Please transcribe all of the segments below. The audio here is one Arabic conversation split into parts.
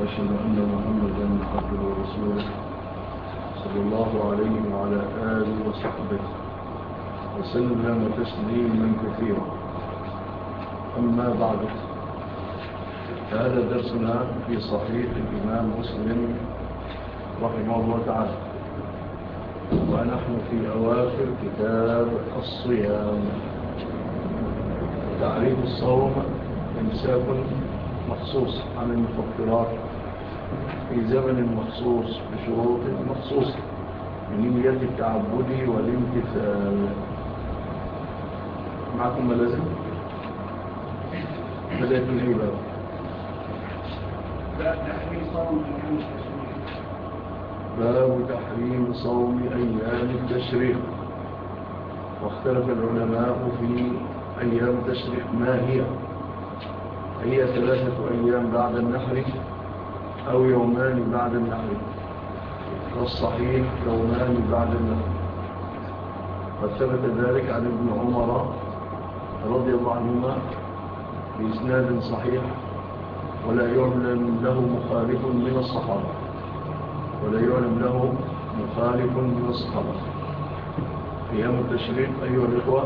وأشهد أن محمدا عبده ورسوله صلى الله عليه وعلى آله وصحبه وسلم تسليما كثيرا. أما بعد فهذا درسنا في صحيح الإمام مسلم رحمه الله تعالى. ونحن في أواخر كتاب الصيام. تعريف الصوم إمساك مخصوص عن المفكرات في زمن مخصوص بشروط مخصوصة بنية التعبد والامتثال. معكم ملازم؟ بدأت من أي باب باب تحريم صوم أيام التشريق. واختلف العلماء في أيام التشريق ما هي؟ هي ثلاثة أيام بعد النحر أو يومان بعد المغرب والصحيح يومان بعد المغرب وثبت ذلك عن ابن عمر رضي الله عنهما بإسناد صحيح ولا يعلم له مخالف من الصحابة. ولا يعلم له مخالف من الصحابة. قيام التشريق أيها الإخوة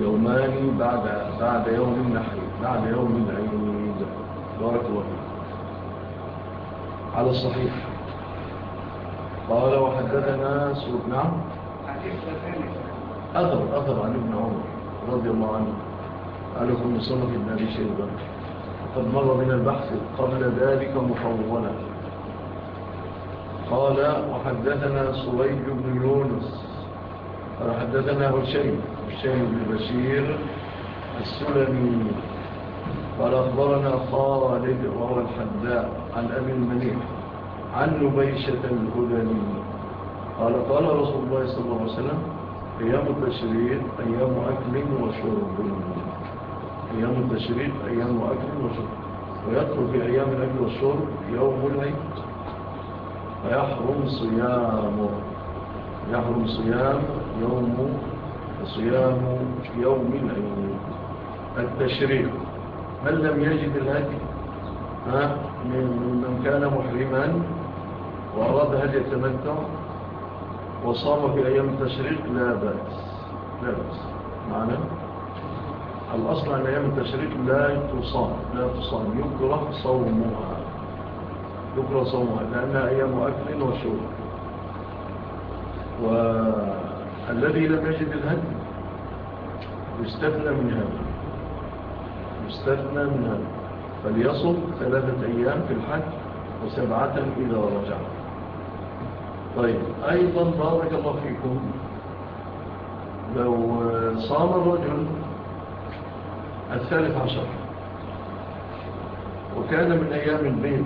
يومان بعد, بعد يوم النحر بعد يوم العيد. بارك الله على الصحيح. قال وحدثنا سوء نعم أثر أثر عن ابن عمر رضي الله عنه. قال ابن صنف ابن أبي شيبة. قد مر من البحث قبل ذلك مفولا قال وحدثنا سويد بن يونس. قال حددنا هشيب هشيب بن بشير السلمي. قال أخبرنا خالد وهو الحداء عن أبي المنيح عن نبيشة الهدني. قال قال رسول الله صلى الله عليه وسلم أيام التشريق أيام أكل وشرب. أيام التشريق أيام أكل وشرب. ويدخل في أيام الأكل والشرب يوم العيد. فيحرم صيامه. يحرم صيام يوم صيام يوم العيد. التشريق. من لم يجد الهدي من كان محرما وأراد هل يتمتع وصام في أيام التشريق لا بأس لا بأس. معنى؟ الأصل أن أيام التشريق لا تصام لا تصام يكره صومها. يكره صومها لأنها أيام أكل وشرب. والذي لم يجد الهدي يستثنى من هذا. يستثنى منها فليصل ثلاثة أيام في الحج وسبعة إذا رجع. طيب أيضا بارك الله فيكم. لو صام الرجل الثالث عشر وكان من أيام البيض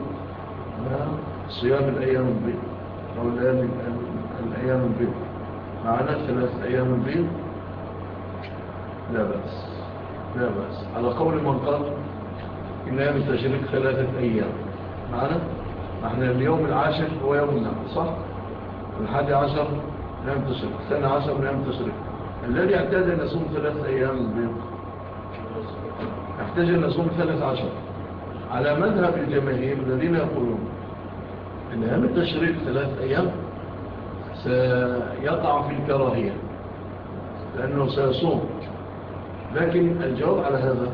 صيام الأيام البيض أو الأيام البيض معنا ثلاثة أيام البيض لا بأس. لا بأس. على قول من قال إن أيام التشريق ثلاثة أيام. معنا؟ إحنا اليوم العاشر هو يوم صح؟ الحادي عشر نعم تشريق الثاني عشر نعم تشريق الذي اعتاد أن يصوم ثلاثة أيام البيض احتاج أن يصوم ثلاث عشر. على مذهب الجماهير الذين يقولون أن أيام التشريق ثلاثة أيام سيقع في الكراهية لأنه سيصوم. لكن الجواب على هذا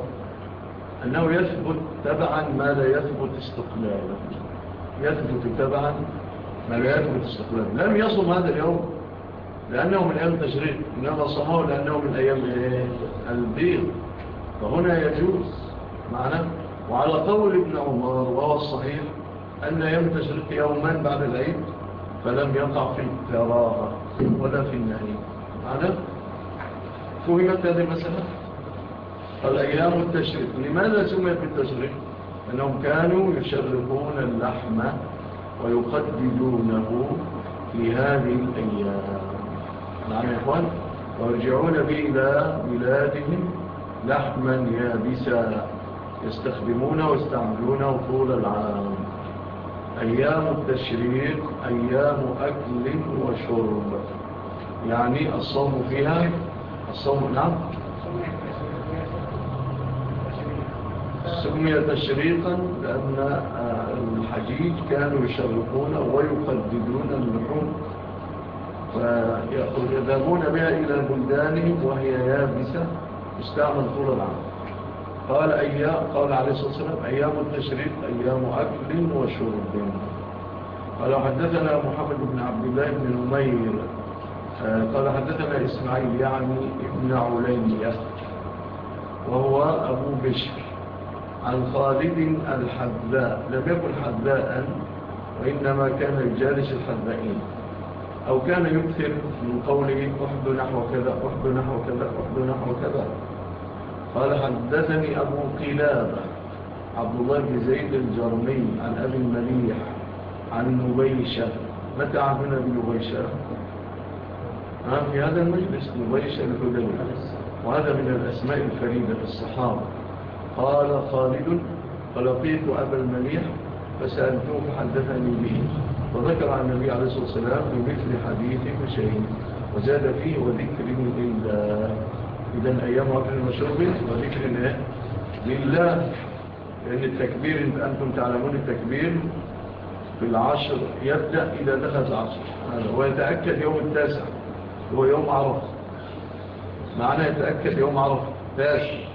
أنه يثبت تبعا ما لا يثبت استقلالا يثبت تبعا ما لا يثبت استقلالا لم يصم هذا اليوم لأنه من أيام تشريق إنما صمه لأنه من أيام البيض. فهنا يجوز معنا وعلى قول ابن عمر وهو الصحيح أن يوم تشريق يوما بعد العيد فلم يقع في الكراهة ولا في النهي. معنا؟ فهمت هذه المسألة؟ قال أيام التشريق. لماذا سمي بالتشريق؟ أنهم كانوا يشرقون اللحمة ويقددونه في هذه الأيام. نعم يا إخوان. ويرجعون به إلى بلادهم لحما يابسا يستخدمون ويستعملونه طول العام. أيام التشريق أيام أكل وشرب. يعني الصوم فيها الصوم نعم. سميت شريقا لأن الحجيج آه، كانوا يشرقون ويقددون اللحوم فيذهبون بها إلى بلدانهم وهي يابسة استعمل طول العام. قال أيام قال عليه الصلاة والسلام أيام التشريق أيام أكل وشرب. قال حدثنا محمد بن عبد الله بن نمير آه، قال حدثنا إسماعيل يعني ابن علينية وهو أبو بشر. عن خالد الحذاء لم يكن حذاء وإنما كان الجالس الحذائين. أو كان يكثر من قوله أحد نحو كذا أحد نحو كذا أحد نحو كذا. قال حدثني أبو قلابة عبد الله بن زيد الجرمي عن أبي المليح عن نبيشة. متى عهدنا بنبيشة؟ في هذا المجلس نبيشة الهدوية وهذا من الأسماء الفريدة في الصحابة. قال خالد فلقيت أبا المليح فسألته فحدثني به وذكر عن النبي عليه الصلاة والسلام بمثل حديث شيء وزاد فيه وذكر لله إذن أيام أكل وشرب وذكر إيه؟ لله لأن التكبير أنتم تعلمون التكبير في العشر يبدأ إذا دخل العشر ويتأكد يوم التاسع هو يوم عرفة. معنى يتأكد يوم عرفة. تاسع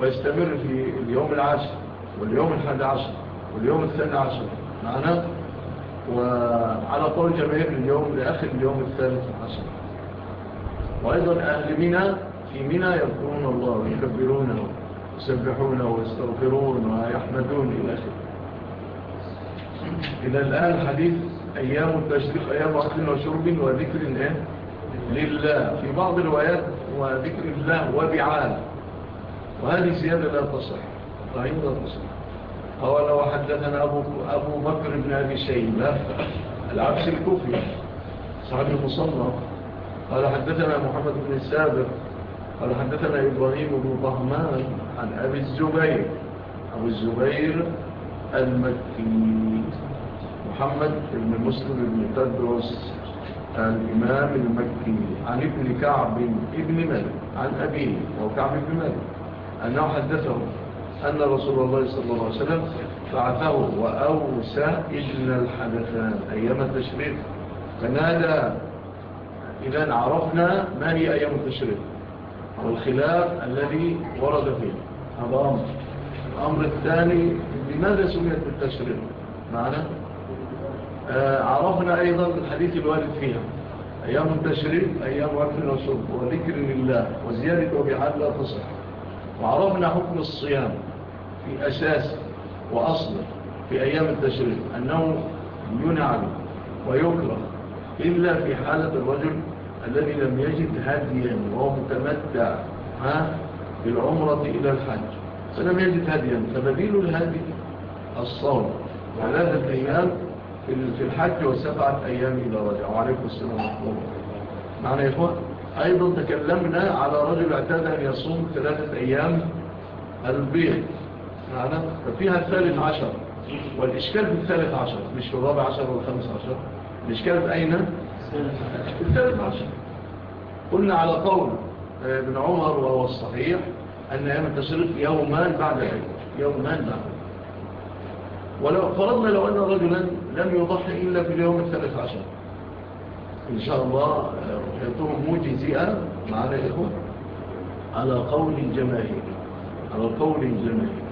ويستمر في اليوم العاشر واليوم الحد عشر واليوم الثاني عشر. معنا؟ وعلى طول جماهير اليوم لآخر اليوم الثالث عشر. وأيضا أهل ميناء في ميناء يذكرون الله ويكبرونه ويسبحونه ويستغفرون ويحمدون إلى آخر إلى الآن حديث أيام التشريق أيام أكل وشرب وذكر لله. في بعض الروايات وذكر الله وبعاله وهذه زيادة لا تصح. ضعيف لا تصح. قال وحدثنا أبو, أبو بكر بن أبي شيبة العبس الكوفي صحابي المصنف. قال حدثنا محمد بن السابق. قال حدثنا إبراهيم بن طهمان عن أبي الزبير. أبو الزبير المكي. محمد بن مسلم بن تدرس الإمام المكي عن ابن كعب ابن ملك عن أبيه وكعب ابن ملك. أنه حدثه أن رسول الله صلى الله عليه وسلم فعثه وأوسى إجل الحدثان أيام التشريف فنادى إذا عرفنا ما هي أيام التشريف والخلاف الذي ورد فيه. هذا أمر. الأمر الثاني لماذا سميت بالتشريف معنا آه، عرفنا أيضا الحديث الوارد فيها. أيام التشريف أيام وقت الرسول. وذكر لله. وزيادة وبعد لا تصح. وعرفنا حكم الصيام في أساس وأصله في أيام التشريف أنه ينعم ويكره إلا في حالة الرجل الذي لم يجد هديا وهو متمتع بالعمرة إلى الحج. فلم يجد هديا فبديل الهدي الصوم. ثلاثة أيام في الحج وسبعة أيام إلى رجع وعليكم السلام ورحمة الله معنا يا إخوان؟ أيضا تكلمنا على رجل اعتاد أن يصوم ثلاثة أيام البيض. معنا ففيها الثالث عشر والإشكال في الثالث عشر مش في الرابع عشر والخمس عشر. الإشكال في أين؟ الثالث عشر. قلنا على قول آه، ابن عمر وهو الصحيح أن أيام التشريف يومان بعد العيد. يومان بعد ولو فرضنا لو أن رجلا لم يضحي إلا في اليوم الثالث عشر. إن شاء الله رؤيته مجزئة مع الاخوه على قول الجماهير على قول الجماهير.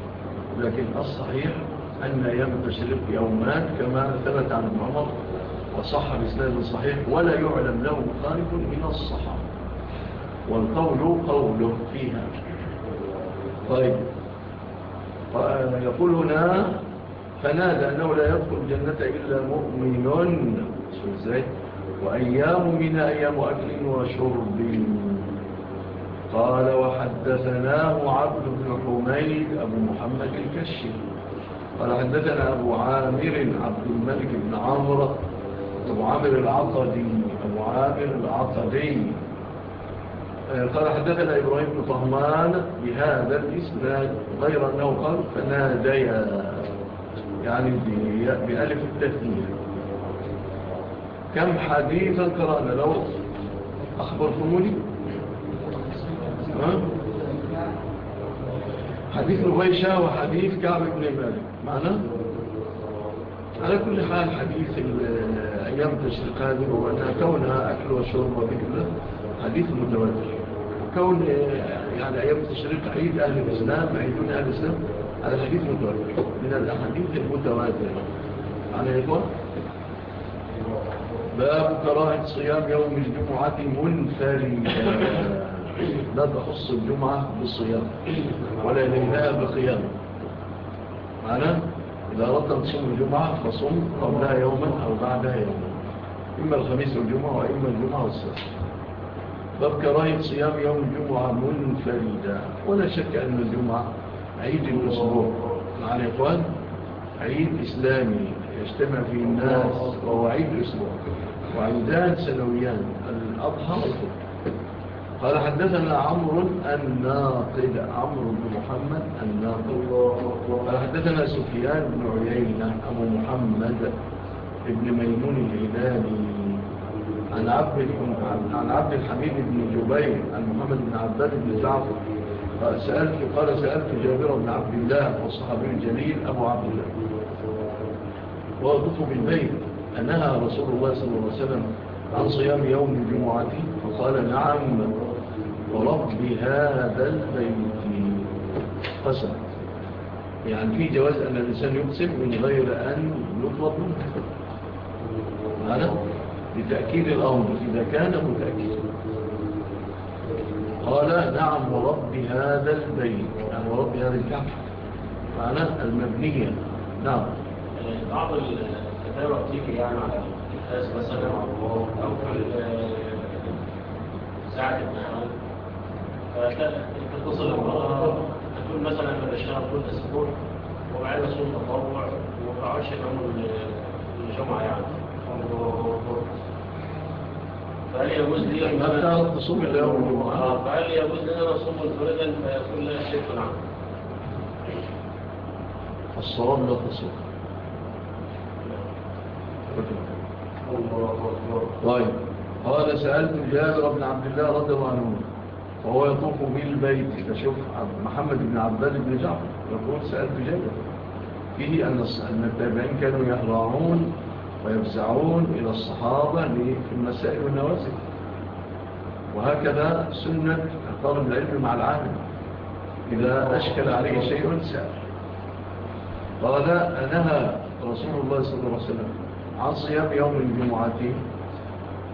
لكن الصحيح أن يوم التشريق يومان كما ثبت عن ابن عمر وصح الاسلام صحيح ولا يعلم له خالف من الصحة والقول قوله فيها طيب يقول هنا فنادى أنه لا يدخل الجنة إلا مؤمن شو إزاي؟ وأيام من أيام أكل وشرب. قال وحدثناه عبد بن حميد أبو محمد الكشي. قال حدثنا أبو عامر عبد الملك بن عمر أبو عامر العقدي أبو عامر العقدي. قال حدثنا إبراهيم بن طهمان بهذا الإسناد غير أنه قال فناديا يعني بألف التثنية. كم حديثا قرأنا؟ لو أخبرتموني حديث ربيشة وحديث كعب بن مالك. معنا على كل حال حديث أيام تشريقان وأنها كونها أكل وشرب وبكلة حديث متواتر. كون يعني أيام تشرق عيد أهل الإسلام عيدون أهل الإسلام هذا حديث متواتر. من الأحاديث المتواترة. على إخوة؟ باب كراهة صيام يوم الجمعة منفردا. لا تخص الجمعة بالصيام ولا يليها بقيام معنا إذا أردت أن تصوم الجمعة فصوم قبلها يوما أو بعدها يوما. إما الخميس والجمعة وإما الجمعة والسلام باب كراهة صيام يوم الجمعة منفردا. ولا شك أن الجمعة عيد الأسبوع. معنا يا إخوان عيد إسلامي يجتمع فيه الناس وهو عيد الأسبوع. وعيدان سنويان. الأضحى والفطر قال حدثنا عمرو الناقد. عمرو بن محمد الناقد. قال حدثنا سفيان بن عيينة أبو محمد ابن ميمون الهلالي عن عبد عن عبد الحميد بن جبير عن محمد بن عباد بن زعفر قال سألت قال سألت جابر بن عبد الله وصحابه الجليل أبو عبد الله. وأضفه بالبيت. أنهى رسول الله صلى الله عليه وسلم عن صيام يوم الجمعة فقال نعم ورب هذا البيت. قسم. يعني في جواز أن الإنسان يقسم من غير أن يطلب منه. هذا لتأكيد الأمر إذا كان متأكيد قال نعم ورب هذا البيت. نعم ورب هذا الكعب معنا المبنية. نعم. يعني بعض الخير وتيجي يعني على الناس مثلا أو في ساعة الامتحان فتتصل المرأة تقول مثلا أنا بشتغل كل أسبوع وبعد اسوق تطوع وما وبعرفش كم الجمعة يعني فهل يجوز لي ان أنا اصوم اليوم فهل يجوز لي ان أنا اصوم منفردا فيكون لها شيء عنه الصوم لا تصوم طيب. قال سألت جابر بن عبد الله رضي الله عنه وهو يطوف بالبيت. فشوف محمد بن عباد بن جعفر. يقول سألت جابر فيه أن التابعين كانوا يهرعون ويفزعون إلى الصحابة في المسائل والنوازل. وهكذا سنة طالب العلم مع العالم. إذا أشكل عليه شيء سأل. قال نهى رسول الله صلى الله عليه وسلم عن صيام يوم الجمعة؟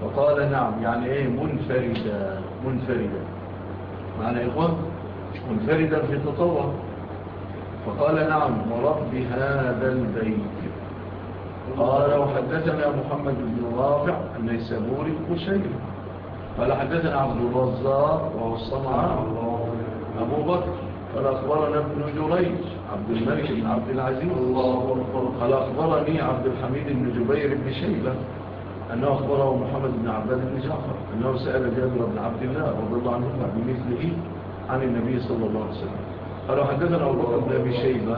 فقال نعم يعني إيه منفردة منفردة معنى إخوان منفردة في التطوع. فقال نعم ورب هذا البيت. قال وحدثنا محمد بن رافع النيسابوري القشيري قال حدثنا عبد الرزاق وهو الصنعاء أبو بكر. قال أخبرنا ابن جريج عبد الملك بن عبد العزيز. الله أكبر. قال أخبرني عبد الحميد بن جبير بن شيبة أنه أخبره محمد بن عباد بن جعفر أنه سأل جابر بن عبد الله رضي الله عنه بمثله عن النبي صلى الله عليه وسلم. قال حدثنا أبو عبد بن أبي شيبة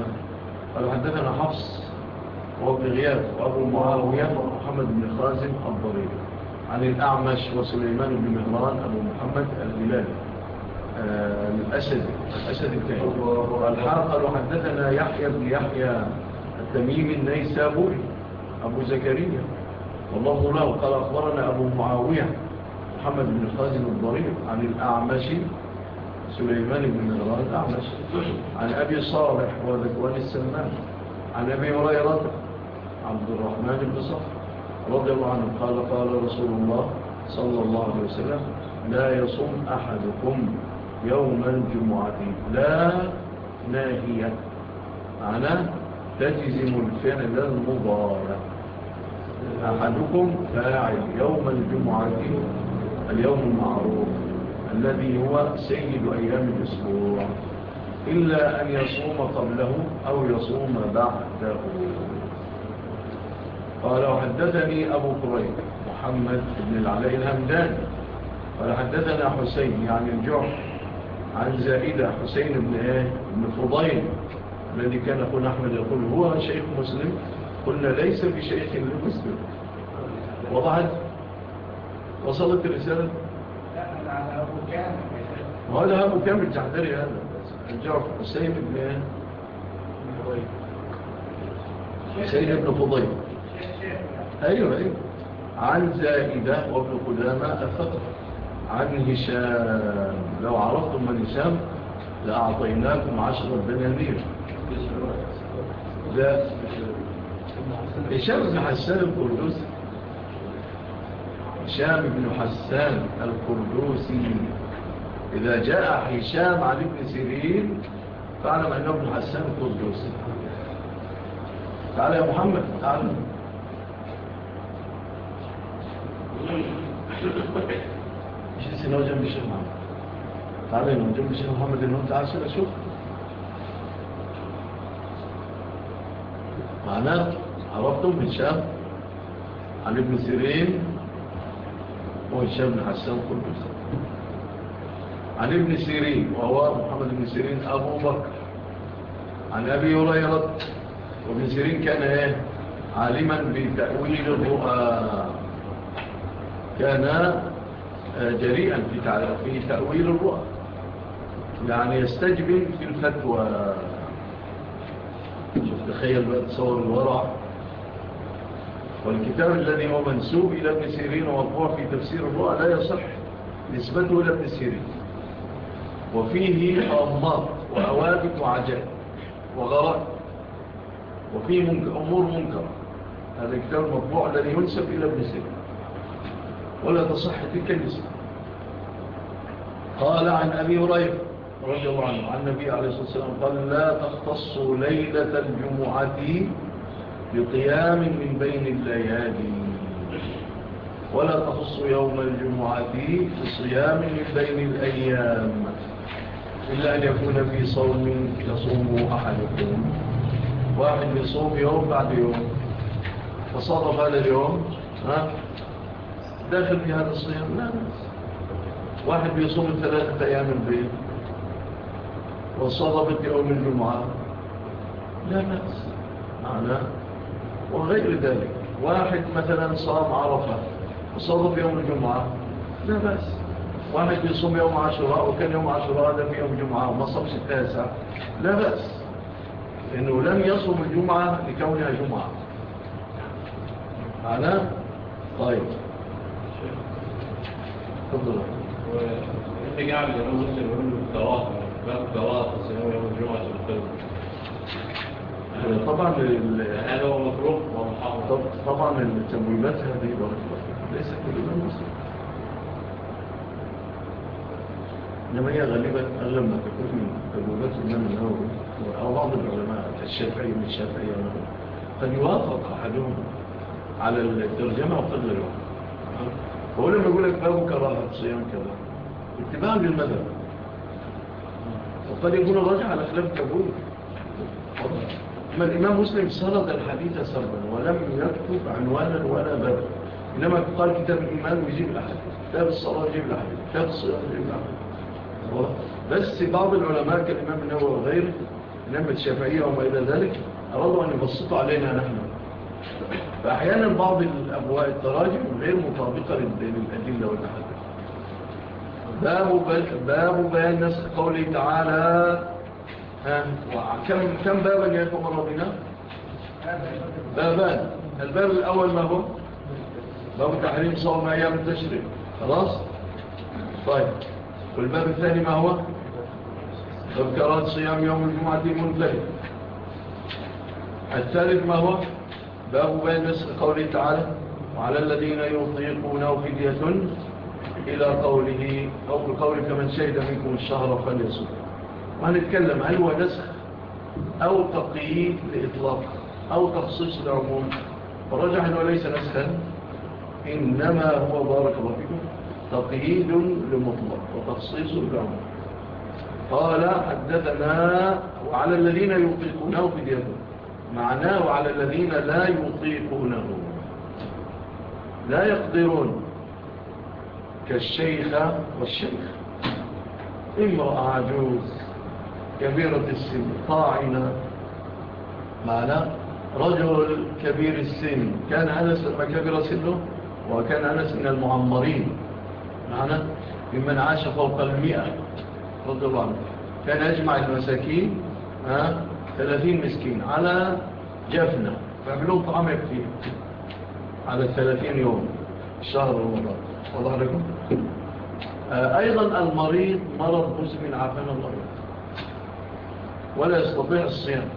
قال حدثنا حفص وابن غياث وأبو معاوية ومحمد بن خازم الضريب عن الأعمش وسليمان بن مهران أبو محمد الهلالي. آه، الأسد الأسد الكريم والحرق وحدثنا يحيى بن يحيى التميم النيسابوري أبو زكريا. والله له قال أخبرنا أبو معاوية محمد بن خازم الضريب عن الأعمش سليمان بن مغران الأعمش عن أبي صالح وذكوان السلمان عن أبي هريرة عبد الرحمن بن صخر رضي الله عنه قال قال رسول الله صلى الله عليه وسلم لا يصم أحدكم يوم الجمعة لا ناهية. معنى تجزم الفعل المضارع. أحدكم فاعل يوم الجمعة اليوم المعروف الذي هو سيد أيام الأسبوع. إلا أن يصوم قبله أو يصوم بعده. قال وحدثني أبو قريب محمد بن العلي الهمدان قال حدثنا حسين يعني الجعف عن زائدة حسين بن إيه؟ بن فضيل الذي كان أخونا أحمد يقول هو شيخ مسلم قلنا ليس بشيخ المسلم وضعت وصلت الرسالة؟ وهذا أبو كامل جعدري هذا. الجعف حسين بن إيه؟ حسين بن فضيل. أيوة أيوة. عن زائدة وابن قدامة الثقف عن هشام. لو عرفتم من هشام لأعطيناكم عشرة بنانير لا. هشام بن حسان القردوسي. هشام بن حسان القردوسي. إذا جاء هشام عن ابن سيرين فاعلم أنه ابن حسان القردوسي. تعال يا محمد تعال. 신호점 미션만 다음에 노점 미션 하면 되는 다 쓰는 수 معنى عرفتم هشام عن ابن سيرين وهشام بن حسان كله علي ابن سيرين وهو محمد بن سيرين أبو بكر عن أبي هريرة وابن سيرين كان إيه؟ عالما بتأويل الرؤى كان جريئا في تأويل الرؤى. يعني يستجبن في الفتوى تخيل بقى تصور الورع. والكتاب الذي هو منسوب إلى ابن سيرين ومطبوع في تفسير الرؤى لا يصح نسبته إلى ابن سيرين. وفيه أمار وأوابط وعجائب وغرائب وفيه أمور منكرة. هذا الكتاب المطبوع الذي ينسب إلى ابن سيرين. ولا تصح تلك النسبة قال عن أبي هريرة رضي الله عنه عن النبي عليه الصلاة والسلام قال لا تختصوا ليلة الجمعة بقيام من بين الليالي ولا تخص يوم الجمعة بصيام من بين الأيام إلا أن يكون في صوم يصوم أحدكم واحد يصوم يوم بعد يوم فصادف هذا اليوم ها؟ داخل في هذا الصيام؟ لا واحد بيصوم ثلاثة أيام البيت وصدقة يوم الجمعة. لا بأس. معنا وغير ذلك. واحد مثلا صام عرفة وصادف يوم الجمعة. لا بأس. واحد يصوم يوم عشراء وكان يوم عشراء لم يوم جمعة وما صمش التاسع. لا بأس. إنه لم يصوم الجمعة لكونها جمعة. معنا طيب. تفضل. انت قاعد يا مسلم يقول التواصل باب التواصل سنوي يوم الجمعة طبعا هذا هو مكروه ومحرم طبعا التمويلات هذه بركة ليس كل من إنما هي غالبا أغلب ما تكون من تمويلات الإمام النووي أو بعض العلماء الشافعي من الشافعي قد يوافق أحدهم على الترجمة وقد لا يوافق هو لما يقول لك باب كراهة صيام كذا اتباعا للمذهب وقد يكون راجع على خلاف كبول أما الإمام مسلم سرد الحديث سردا ولم يكتب عنوانا ولا بابا إنما قال كتاب الإيمان ويجيب الأحد كتاب الصلاة يجيب الأحد كتاب الصيام يجيب الأحد بس بعض العلماء كالإمام النووي وغيره لما الشافعية وما إلى ذلك أرادوا أن يبسطوا علينا نحن فأحيانا بعض الأبواب التراجم غير مطابقة للأدلة والأحاديث. باب باب بيان نسخ قوله تعالى ها كم كم بابا يا عمر بنا بابان. الباب الأول ما هو؟ باب تحريم صوم أيام التشريق. خلاص؟ طيب. والباب الثاني ما هو؟ ذكرات صيام يوم الجمعة المنتهي. الثالث ما هو؟ باب بيان قوله تعالى وعلى الذين يطيقونه فدية إلى قوله أو القول كمن شهد منكم الشهر فليصوم وهنتكلم هل هو نسخ أو تقييد لإطلاق أو تخصيص العموم ورجح أنه ليس نسخا. إنما هو بارك ربكم تقييد لمطلق وتخصيص العموم قال حدثنا وعلى الذين يطيقونه فدية معناه على الذين لا يطيقونه. لا يقدرون. كالشيخ والشيخ. امرأة عجوز كبيرة السن. طاعنة. معنى رجل كبير السن. كان أنس لما كبر سنه؟ وكان أنس من المعمرين. معنى ممن عاش فوق المئة. رضي الله عنه. كان يجمع المساكين ها؟ 30 مسكين على جفنة. فعملوا طعام يكفيه على 30 يوم. شهر رمضان والله. لكم آه، أيضا المريض مرض مسلم عافانا الله. ولا يستطيع الصيام.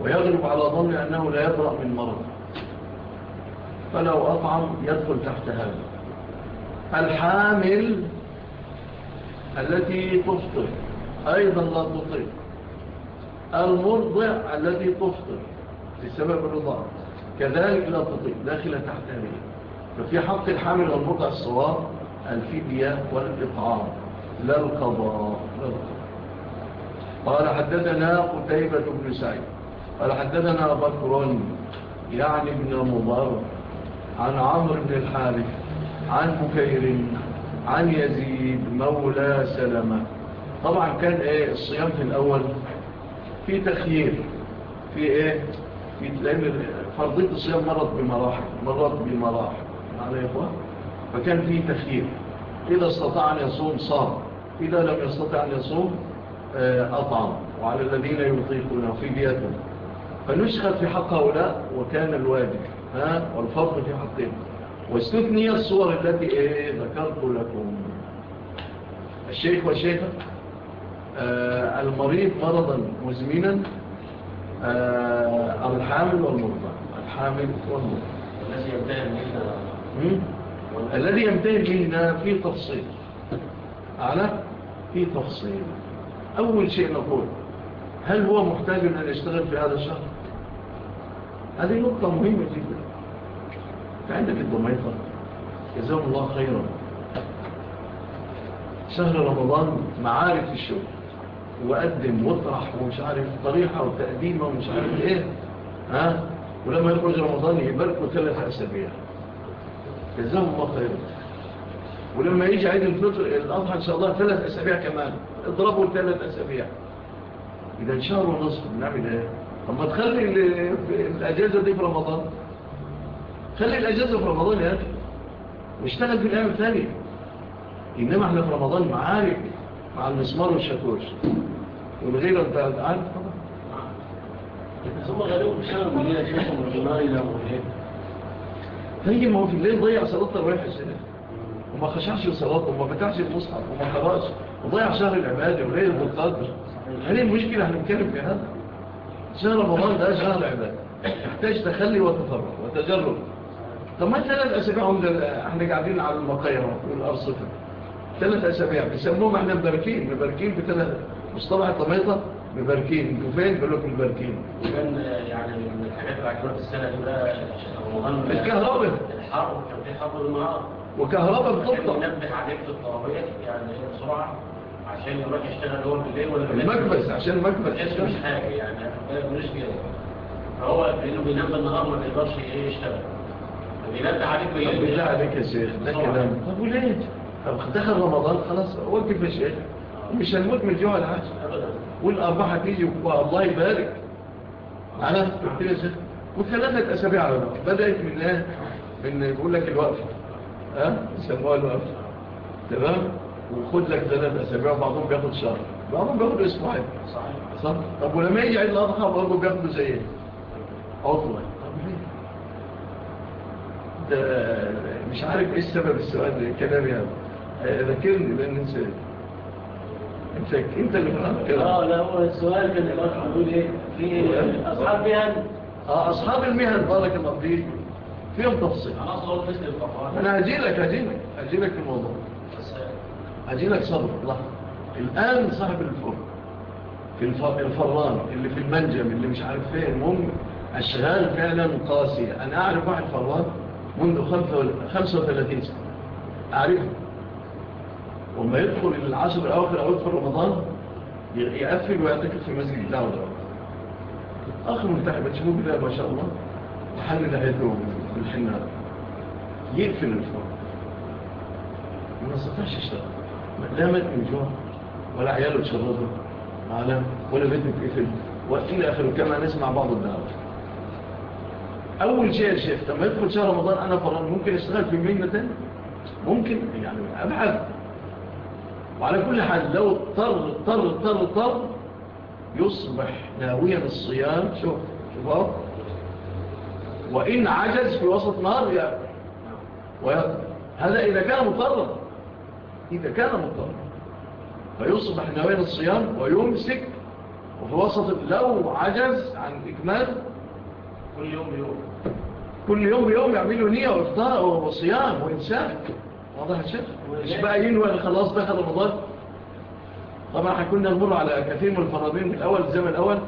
ويغلب على ظن أنه لا يبرأ من مرض. فلو أطعم يدخل تحت هذا. الحامل التي تفطر. أيضا لا تطيق. المرضع الذي تفطر لسبب الرضاعة كذلك لا تطيق داخل تحتها ففي حق الحامل والمرضع الصواب الفدية والإطعام. لا القضاء قال حدثنا قتيبة بن سعيد. قال حدثنا بكر يعني ابن مبارك عن عمر بن الحارف عن بكير عن يزيد مولى سلمة. طبعا كان إيه الصيام في الأول؟ في تخيير في إيه؟ في لأن فرضية الصيام مرت بمراحل مرت بمراحل. معناها يا اخوان فكان في تخيير إذا استطاع أن يصوم صام. إذا لم يستطع أن يصوم آه، أطعم. وعلى الذين يطيقون في بيتهم. فنشخت في حق هؤلاء وكان الواجب ها؟ والفرض في حقهم. واستثني الصور التي إيه؟ ذكرت لكم. الشيخ والشيخة؟ آه، المريض مرضا مزمنا آه، الحامل والمرضى. الحامل والمرضى. الذي يمتهن منه الذي يمتهن منه في تفصيل. على في تفصيل. أول شيء نقول هل هو محتاج أن يشتغل في هذا الشهر؟ هذه نقطة مهمة جدا. فعندك الضميطة جزاهم الله خيرا. شهر رمضان معارف الشغل. وقدم واطرح ومش عارف طريحة وتقديمة ومش عارف إيه. ها؟ ولما يخرج رمضان يباركوا ثلاث أسابيع. جزاهم الله خير ولما يجي عيد الفطر الأضحى إن شاء الله ثلاث أسابيع كمان. اضربوا ثلاثة أسابيع. إذا شهر نصف بنعمل إيه؟ طب ما تخلي الأجازة دي في رمضان. خلي الأجازة في رمضان يا أخي. واشتغل في الأيام الثانية. إنما إحنا في رمضان معارك. على المسمار والشاكوش والغيرة انت عارف طبعا هم غالبا بيشتغلوا بالليل يا شيخ من إلى مهلك فيجي ما هو في الليل ضيع صلاة الرايح السلام وما خشعش الصلاة وما فتحش المصحف وما قراش وضيع شهر العبادة وليل القدر هل المشكلة إحنا بنتكلم في هذا شهر رمضان ده شهر العبادة يحتاج تخلي وتفرغ وتجرب طب ما ثلاث اسابيع إحنا قاعدين على المقايرة والارصفة ثلاث أسابيع بيسموهم إحنا مباركين مباركين بثلاث مصطلح طميطة مباركين أنتوا فين بيقول لكم مباركين. وكان يعني من الحاجات العجيبه في السنة الأولى رمضان الكهرباء. الحر كان في حر النهار وكهرباء بتفطر ننبه عليك في التراويح يعني بسرعة عشان يروح يشتغل هو بالليل ولا المكبس عشان المكبس. مش حاجة يعني مش كده. فهو لأنه بينام النهار ما بيقدرش إيه يشتغل. فبينبه عليك بالليل بالله عليك يا شيخ ده كلام. طب وليه؟ طب دخل رمضان خلاص وقف الشيء مش هنموت من الجوع العاشر والأرباح هتيجي والله يبارك. على قلت يا شيخ وثلاثة أسابيع على بعض بدأت من إيه؟ من بيقول لك الوقفة ها؟ يسموها الوقفة تمام؟ وخد لك ثلاث أسابيع وبعضهم بياخد شهر. بعضهم بياخد أسبوعين. صحيح. صح؟ طب ولما يجي عيد الأضحى برضه بياخدوا زي إيه؟ عطلة. مش عارف إيه السبب السؤال الكلام يعني. ذاكرني لأن نسيت نسيت انت اللي من آه لا هو السؤال كان يبقى نقول إيه في أصحاب مهن آه أصحاب المهن بارك الله فيك فيهم تفصيل أنا هجيلك هجيلك هجيلك في الموضوع هجيلك صبر لحظة الآن صاحب الفرن في الفران اللي في المنجم اللي مش عارف فين المهم أشغال فعلا قاسية أنا أعرف واحد فران منذ 35 سنة أعرفه وما يدخل إلى العشر الأواخر أو يدخل رمضان يقفل ويعتكف في مسجد الدعوة آخر منتحب شنو؟ كده ما شاء الله. وحل يدعو بالحنة. يقفل الفور ما صفحش يشتغل. لا مات من جوع ولا عياله تشرده عالم ولا بيت تقفل وإلى آخره كما نسمع بعض الدعوة أول شيء يا شيخ لما يدخل شهر رمضان أنا فرن ممكن أشتغل في مهنة؟ ممكن يعني أبحث وعلى كل حال لو اضطر اضطر اضطر اضطر يصبح ناويا الصيام. شوف شوف وإن عجز في وسط نهار هذا إذا كان مضطرا إذا كان مضطرا فيصبح ناويا الصيام ويمسك. وفي وسط لو عجز عن إكمال كل يوم بيوم. كل يوم بيوم يعملوا نية وإفطار وصيام وإنسان. واضح يا شيخ؟ مش بقى ينوى خلاص دخل رمضان؟ طبعا كنا نمر على كثير من الفرامين الأول الزمن الأول.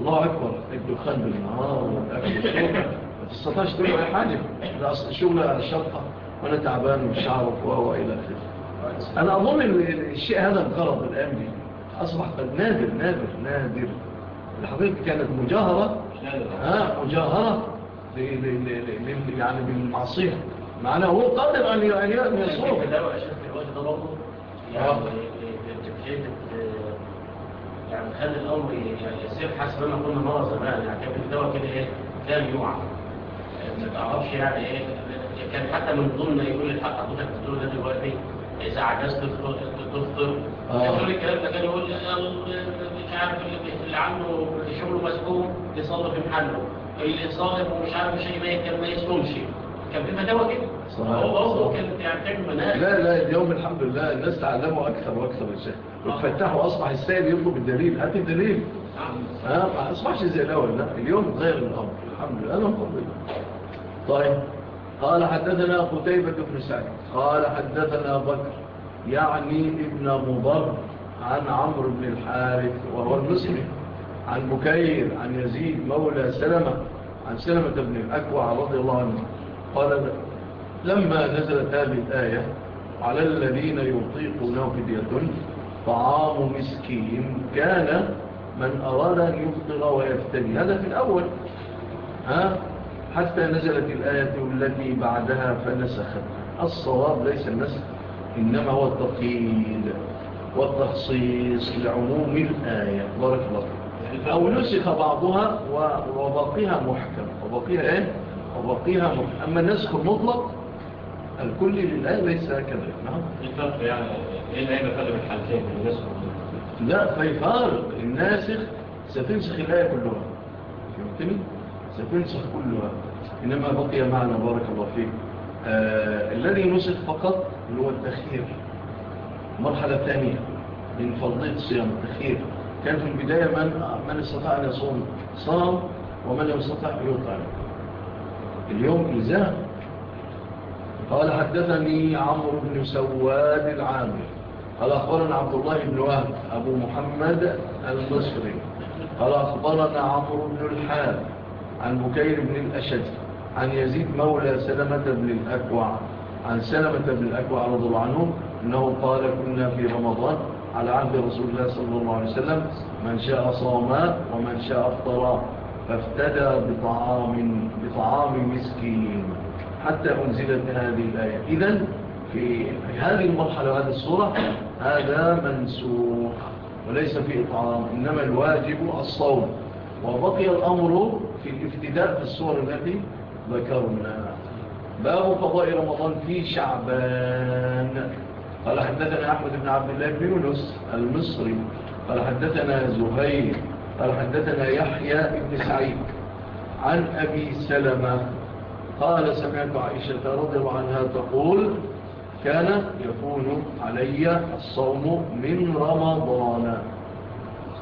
الله أكبر ابن بالنهار والاكل الصبح ما تستطيعش تقول أي حاجة. ده أصل شغل على الشرطه وأنا تعبان مش هعرف وإلى آخره. أنا أظن الشيء هذا انقرض الأمني أصبح قد نادر نادر نادر. الحقيقة كانت مجاهرة. مجاهرة يعني بالمعصية. معنى هو قادر أن يصوم لو أشوف الوقت ده برضه يعني يعني خلي الأمر يعني يصير حسب ما كنا مرة زمان يعني كان الدواء كده إيه كان يوعى. ما تعرفش يعني إيه كان حتى من ضمن يقول الحق حضرتك بتقول ده دلوقتي إذا عجزت تفطر كل الكلام ده كان يقول مش عارف اللي عنده شغله مسؤول يصلي في محله. اللي صايم ومش عارف شيء ما يكمل ما يسكنش لا لا اليوم الحمد لله الناس تعلموا أكثر وأكثر الشيء وتفتحوا أصبح السائل يطلب الدليل. هات الدليل. ها ما أصبحش زي الأول. لا اليوم غير الأمر. الحمد لله. أنا مقبل طيب. قال حدثنا قتيبة بن سعد. قال حدثنا بكر يعني ابن مضر عن عمرو بن الحارث وهو المسلم عن بكير عن يزيد مولى سلمة عن سلمة بن الأكوع رضي الله عنه. قال لا. لما نزلت هذه الآية على الذين يطيقونه فدية طعام مسكين كان من أراد أن يفطر ويفتني هذا في الأول ها؟ حتى نزلت الآية التي بعدها فنسخت. الصواب ليس النسخ إنما هو التقييد والتخصيص لعموم الآية. بارك الله أو نسخ بعضها وباقيها محكم. وباقيها إيه؟ وقيها مطلق أما النسخ المطلق الكل للآية ليس كذلك. نعم. الفرق يعني إيه الآية بفرق الحالتين النسخ لا في فارق الناسخ ستنسخ الآية كلها. فهمتني؟ ستنسخ كلها. إنما بقي معنا بارك الله فيك. آه، الذي نسخ فقط اللي هو التخيير مرحلة ثانية. من فرضية صيام التخيير كان في البداية من, من استطاع أن يصوم صام ومن لم يستطع يطعم اليوم إلزام. قال حدثني عمرو بن سواد العامر قال أخبرنا عبد الله بن وهب أبو محمد المصري. قال أخبرنا عمرو بن الحاب عن بكير بن الأشد عن يزيد مولى سلمة بن الأكوع عن سلمة بن الأكوع رضو الله عنه أنه قال كنا في رمضان على عهد رسول الله صلى الله عليه وسلم. من شاء صاما ومن شاء افطرا فافتدى بطعام, بطعام مسكين حتى أنزلت هذه الآية. إذن في هذه المرحلة وهذه الصورة هذا منسوح وليس في إطعام إنما الواجب الصوم. وبقي الأمر في الافتداء في الصور التي ذكرنا. باب قضاء رمضان في شعبان. قال حدثنا أحمد بن عبد الله بن يونس المصري. قال حدثنا زهير قال حدثنا يحيى بن سعيد عن أبي سلمة قال سمعت عائشة رضي الله عنها تقول كان يكون علي الصوم من رمضان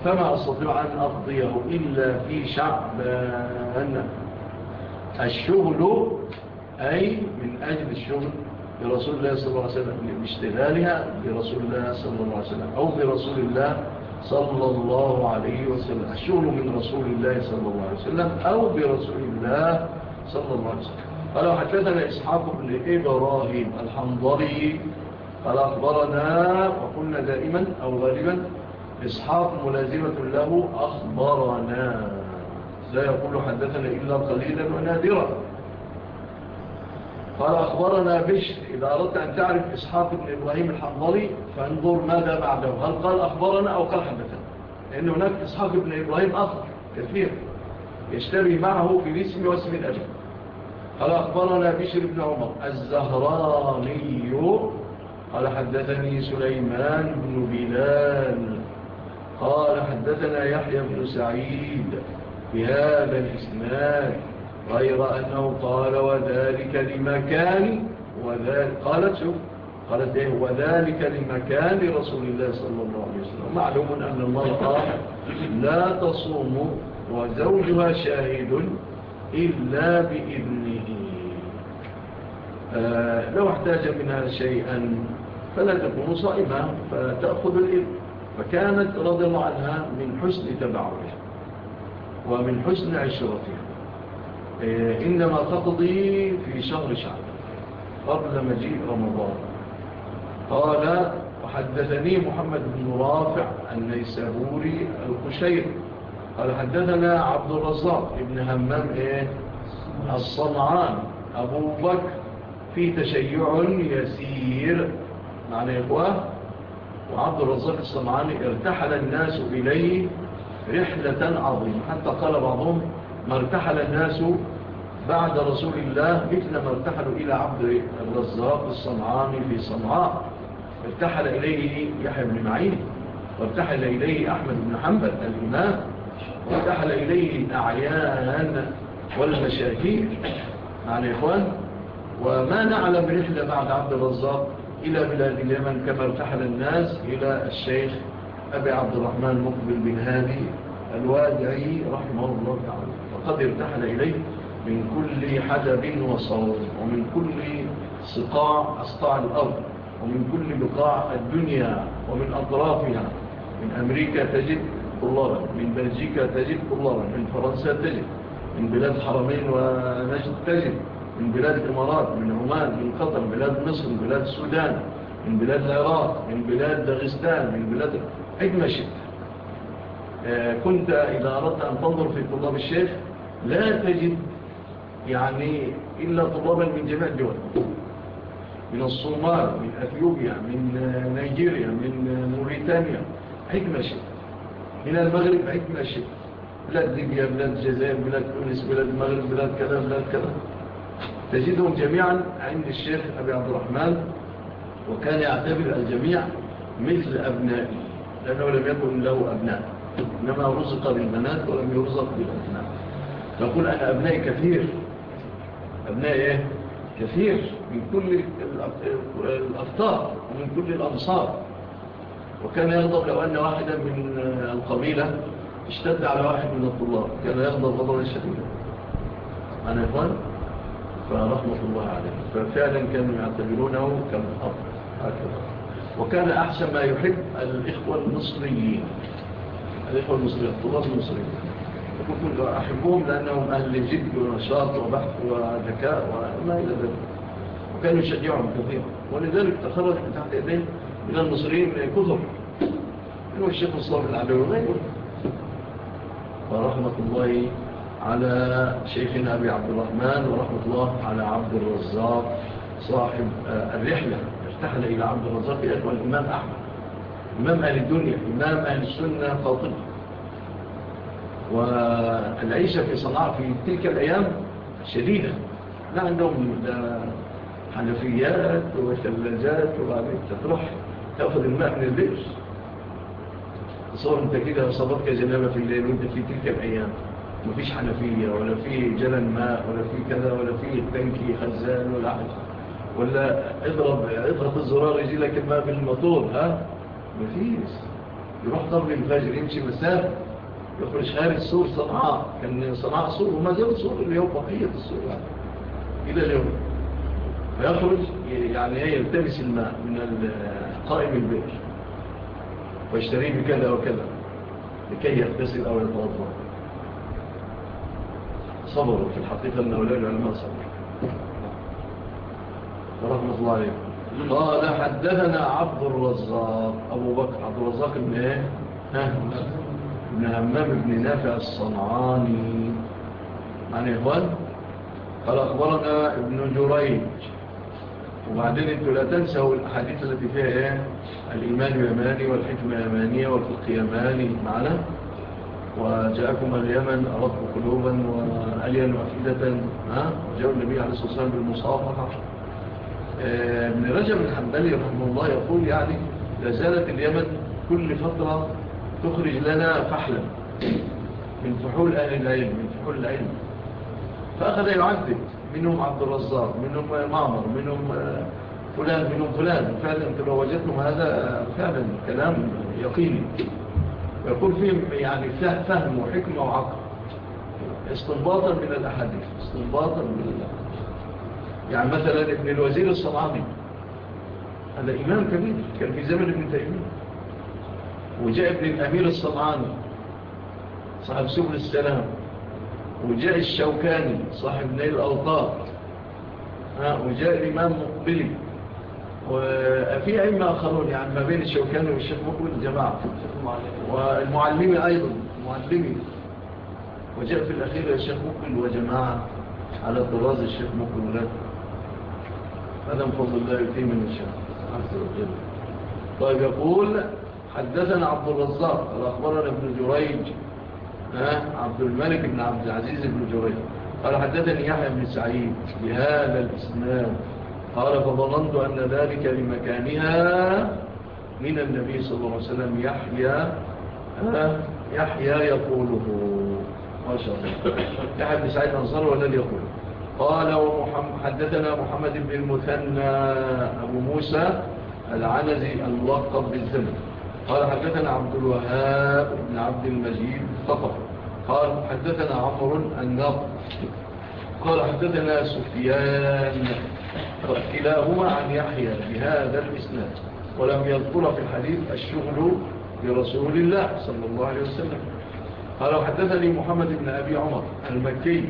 فما أستطيع أن أقضيه إلا في شعبان. الشغل أي من أجل الشغل برسول الله صلى الله عليه وسلم باشتغالها برسول الله صلى الله عليه وسلم أو برسول الله صلى الله عليه وسلم أشهر من رسول الله صلى الله عليه وسلم أو برسول الله صلى الله عليه وسلم. قالوا وحدثنا إسحاق بن إبراهيم الحنظري قال أخبرنا وقلنا دائما أو غالبا إسحاق ملازمة له أخبرنا. لا يقول حدثنا إلا قليلا ونادرا. قال أخبرنا بشر إذا أردت أن تعرف إصحاق بن إبراهيم الحنظلي فانظر ماذا بعده. هل قال أخبرنا أو قال حدثنا؟ لأن هناك إصحاق بن إبراهيم آخر كثير يشتبه معه في الاسم واسم الأجل. قال أخبرنا بشر بن عمر الزهراني. قال حدثني سليمان بن بلان قال حدثنا يحيى بن سعيد بهذا الإسناد. غير أنه قال وذلك لمكان وذلك قالت شوف قالت إيه؟ وذلك لمكان رسول الله صلى الله عليه وسلم. معلوم أن المرأة لا تصوم وزوجها شاهد إلا بإذنه. آه، لو احتاج منها شيئا فلا تكون صائمة فتأخذ الإذن. فكانت رضي الله عنها من حسن تبعوها ومن حسن عشرتها. إيه، إنما تقضي في شهر شعب قبل مجيء رمضان. قال وحدثني محمد بن رافع النيسابوري القشير قال حدثنا عبد الرزاق ابن همام إيه؟ الصنعان أبو بكر في تشيع يسير. معنى إخوة وعبد الرزاق الصنعاني ارتحل الناس إليه رحلة عظيمة. حتى قال بعضهم ما ارتحل الناس بعد رسول الله مثل ما ارتحلوا إلى عبد الرزاق الصنعاني في صنعاء. ارتحل إليه يحيى بن معين وارتحل إليه أحمد بن حنبل الإمام وارتحل إليه الأعيان والمشاكين مع إخوان وما نعلم رحلة بعد عبد الرزاق إلى بلاد اليمن كما ارتحل الناس إلى الشيخ أبي عبد الرحمن مقبل بن هادي الوادعي رحمه الله تعالى. قد ارتحل إليه من كل حدب وصور ومن كل صقاع أسطاع الأرض ومن كل بقاع الدنيا ومن أطرافها. من أمريكا تجد طلابا من بلجيكا تجد طلابا من فرنسا تجد من بلاد حرمين ونجد تجد من بلاد الإمارات من عمان من قطر بلاد مصر بلاد السودان من بلاد العراق من بلاد داغستان من بلاد أجمشت آه، كنت إذا أردت أن تنظر في طلاب الشيخ لا تجد يعني إلا طلابا من جميع الدول. من الصومال من أثيوبيا من نيجيريا من موريتانيا. حكمة شيء من المغرب حكمة شيء بلاد ليبيا بلاد الجزائر بلاد تونس بلاد المغرب بلاد كذا بلاد كذا. تجدهم جميعا عند الشيخ أبي عبد الرحمن وكان يعتبر الجميع مثل أبنائه لأنه لم يكن له أبناء. إنما رزق بالبنات ولم يرزق بالأبناء تقول أنا أبنائي كثير. أبنائي إيه؟ كثير. من كل الأفتار ومن كل الأنصار. وكان يغضب لو أن واحدا من القبيلة اشتد على واحد من الطلاب. كان يغضب غضبا شديدا. أنا يقول فرحمة الله عليه ففعلا كانوا يعتبرونه كالأب. هكذا. وكان أحسن ما يحب الإخوة المصريين. الإخوة المصريين الطلاب المصريين. وكنت أحبهم لأنهم أهل جد ونشاط وبحث وذكاء وما إلى ذلك. وكانوا يشجعهم كثيرا. ولذلك تخرج من تحت إيدين من المصريين من كثر هو الشيخ الصالح العبد وغيره ورحمة الله على شيخنا أبي عبد الرحمن ورحمة الله على عبد الرزاق صاحب آه، الرحلة. ارتحل إلى عبد الرزاق يا الإمام أحمد. إمام أهل الدنيا إمام أهل السنة فاطمة. والعيشة في صنعاء في تلك الأيام شديدة. لا عندهم حنفيات وثلاجات وبعدين تروح تأخذ الماء من اللبس. تصور انت كده صابتك جنابة في الليل وانت في تلك الأيام. مفيش حنفية ولا في جالون ماء ولا في كذا ولا في تنكي خزان ولا حاجة. ولا اضرب اضغط الزرار يجي لك الماء بالمطور ها؟ مفيش يروح ضرب الفجر يمشي مسافة يخرج خارج سور صنعاء. كان صنعاء سور وما زال سور اللي هو بقية السور يعني. إلى اليوم. فيخرج يعني إيه يلتمس الماء من قائم البئر ويشتريه بكذا وكذا. لكي يغتسل أو يتوضع صبروا في الحقيقة أن أولاد العلماء صبروا. رحمة الله عليكم. قال حدثنا عبد الرزاق أبو بكر. عبد الرزاق من إيه؟ ها؟ بن همام بن نافع الصنعاني. عن إخوان قال أخبرنا ابن جريج. وبعدين أنت لا تنسوا الحديث التي فيها إيه؟ الإيمان يماني والحكمة يمانية والفق يماني معنا؟ وجاءكم اليمن أرقوا قلوبا وأليا وأفئدة. جاءوا النبي عليه الصلاة والسلام بالمصافحة. آه، ابن رجب الحنبلي رحمه الله يقول يعني لازالت اليمن كل فترة تخرج لنا فحلا من فحول أهل العلم من فحول العلم. فأخذ يعدد منهم عبد الرزاق منهم معمر منهم آه، فلان منهم فلان. فعلا تبوجتهم هذا آه، فعلا كلام يقيني. يقول فيهم يعني فهم وحكمة وعقل. استنباطا من الأحاديث استنباطا من الأحاديث. يعني مثلا ابن الوزير الصنعاني هذا إمام كبير كان في زمن ابن تيمية. وجاء ابن الأمير الصنعاني صاحب سبل السلام. وجاء الشوكاني صاحب نيل الأوطار. وجاء الإمام مقبلي. وفي أئمة آخرون يعني ما بين الشوكاني والشيخ مقبل الجماعة والمعلمي أيضا المعلمي وجاء في الأخير الشيخ مقبل وجماعة. على طراز الشيخ مقبل لك هذا من فضل الله يتيم من الشيخ عز وجل. طيب يقول حدثنا عبد الرزاق قال أخبرنا ابن جريج عبد الملك بن عبد العزيز بن جريج قال حدثني يحيى بن سعيد بهذا الإسلام قال فظننت أن ذلك لمكانها من النبي صلى الله عليه وسلم يحيى يحيى يقوله. ما شاء الله. يحيى بن سعيد أنصر ولا يقوله قال ومحمد حدثنا محمد بن المثنى أبو موسى العنزي الملقب بالزمن قال حدثنا عبد الوهاب بن عبد المجيد فقط. قال حدثنا عمر النظر قال حدثنا سفيان. كلاهما عن يحيى بهذا الإسناد ولم يذكر في الحديث الشغل لرسول الله صلى الله عليه وسلم. قال حدثني محمد بن أبي عمر المكي.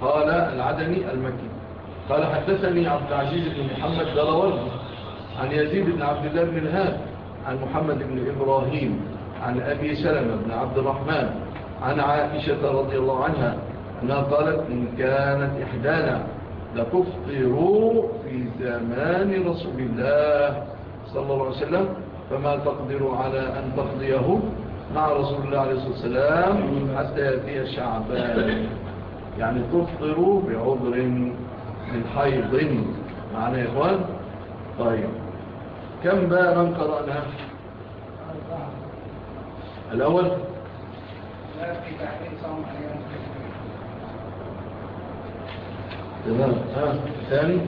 قال العدني المكي. قال حدثني عبد العزيز بن محمد دلوان عن يزيد بن عبد الله بن الهاب عن محمد بن إبراهيم عن أبي سلمة بن عبد الرحمن عن عائشة رضي الله عنها أنها قالت إن كانت إحدانا لتفطروا في زمان رسول الله صلى الله عليه وسلم فما تقدر على أن تقضيه مع رسول الله عليه الصلاة والسلام حتى يأتي شعبان. يعني تفطروا بعذر من حيض. معنا يا إخوان؟ طيب. كم بابا قرأناها الأول؟ تمام ها الثاني؟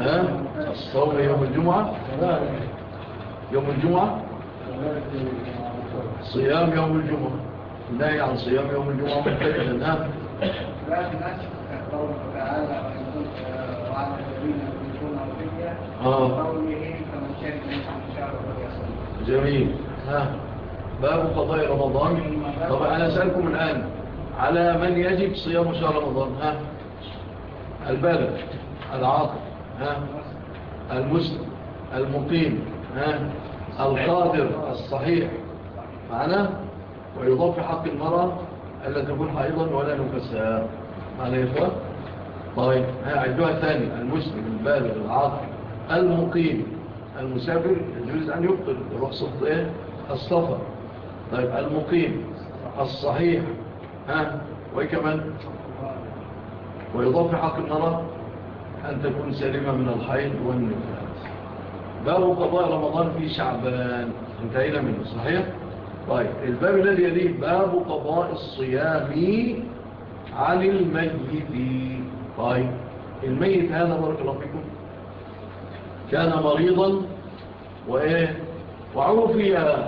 ها الصوم يوم الجمعة؟ يوم الجمعة؟ صيام يوم الجمعة. نهي عن صيام يوم الجمعة. مبتدئا ها؟ لا نسك تقول تعالى جميل. ها. باب قضاء رمضان. طب أنا أسألكم الآن على من يجب صيام شهر رمضان؟ ها. البالغ العاقل ها. المسلم المقيم ها. القادر الصحيح. معنا ويضاف حق المرأة ألا تكون حائضا ولا نفسها معنا يا إخوة طيب هيعدوها ثاني المسلم البالغ العاقل المقيم المسافر يجوز أن يبطل رخصة إيه؟ السفر طيب المقيم الصحيح ها وإيه كمان ويضاف حق المرأة أن تكون سليمة من الحيض والنفاس باب قضاء رمضان في شعبان انتهينا منه صحيح؟ طيب الباب الذي يليه باب قضاء الصيام عن الميت طيب الميت هذا بارك الله فيكم. كان مريضا وإيه؟ وعوفي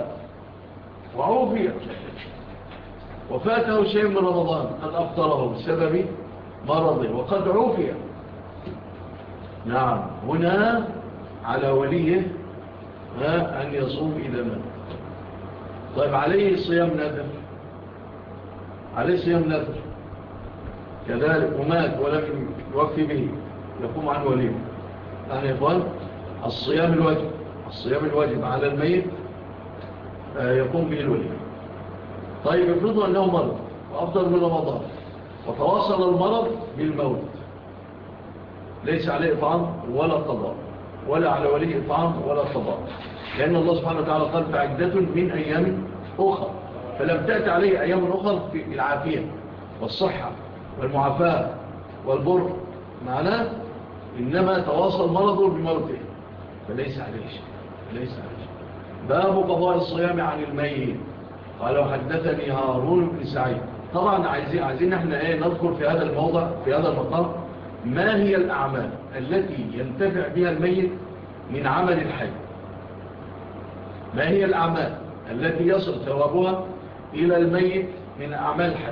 وعوفي وفاته شيء من رمضان. قد أفطره بسبب مرضه. وقد عوفي نعم. هنا على وليه أن يصوم إذا من طيب عليه صيام نذر عليه صيام نذر كذلك ومات ولكن يوفي به يقوم عنه وليه. أنا يقول الصيام الواجب الصيام الواجب على الميت آه، يقوم به الولي. طيب افرضوا أنه مرض وأفضل من رمضان وتواصل المرض بالموت. ليس عليه إطعام ولا قضاء ولا على ولي إطعام ولا قضاء. لأن الله سبحانه وتعالى قال فعدة من أيام أخرى فلم تأتي عليه أيام أخر في العافية والصحة. والمعافاة والبر. معناه إنما تواصل مرضه بمرضه فليس عليه شيء. ليس عليه باب قضاء الصيام عن الميت. قال وحدثني هارون بن سعيد. طبعا عايزين عايزين إحنا إيه نذكر في هذا الموضع في هذا المقام ما هي الأعمال التي ينتفع بها الميت من عمل الحي؟ ما هي الأعمال التي يصل ثوابها إلى الميت من أعمال الحي؟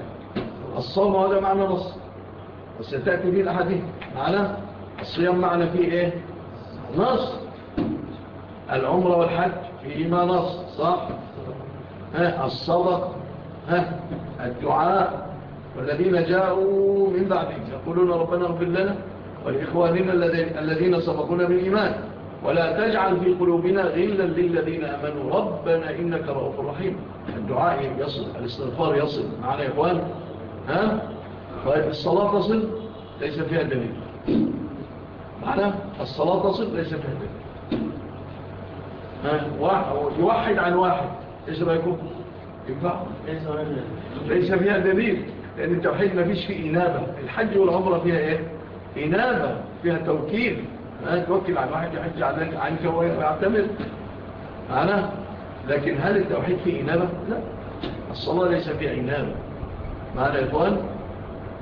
الصوم هذا معنى نص. وستأتي به الأحاديث. معنى؟ الصيام معنى فيه إيه؟ نص. العمر والحج فيهما نص صح؟ ها؟ الصدق ها؟ الدعاء. والذين جاءوا من بعدهم يقولون ربنا اغفر لنا والإخواننا الذين سبقونا بالإيمان. ولا تجعل في قلوبنا غلا للذين أمنوا. ربنا إنك رؤوف رحيم. الدعاء يصل الاستغفار يصل. معنا يا إخوان؟ ها؟ طيب الصلاة تصل ليس فيها دليل. معنى الصلاة تصل ليس فيها دليل. ها؟ يوحد عن واحد. إيش رأيكم؟ يكون ينفع؟ ليس فيها دليل لأن التوحيد ما فيش فيه إنابة. الحج والعمرة فيها إيه؟ إنابة فيها توكيل. ها؟ توكل على واحد يحج عنك ويعتمر معنى؟ لكن هل التوحيد فيه إنابة؟ لا. الصلاة ليس فيها إنابة. معنا يا إخوان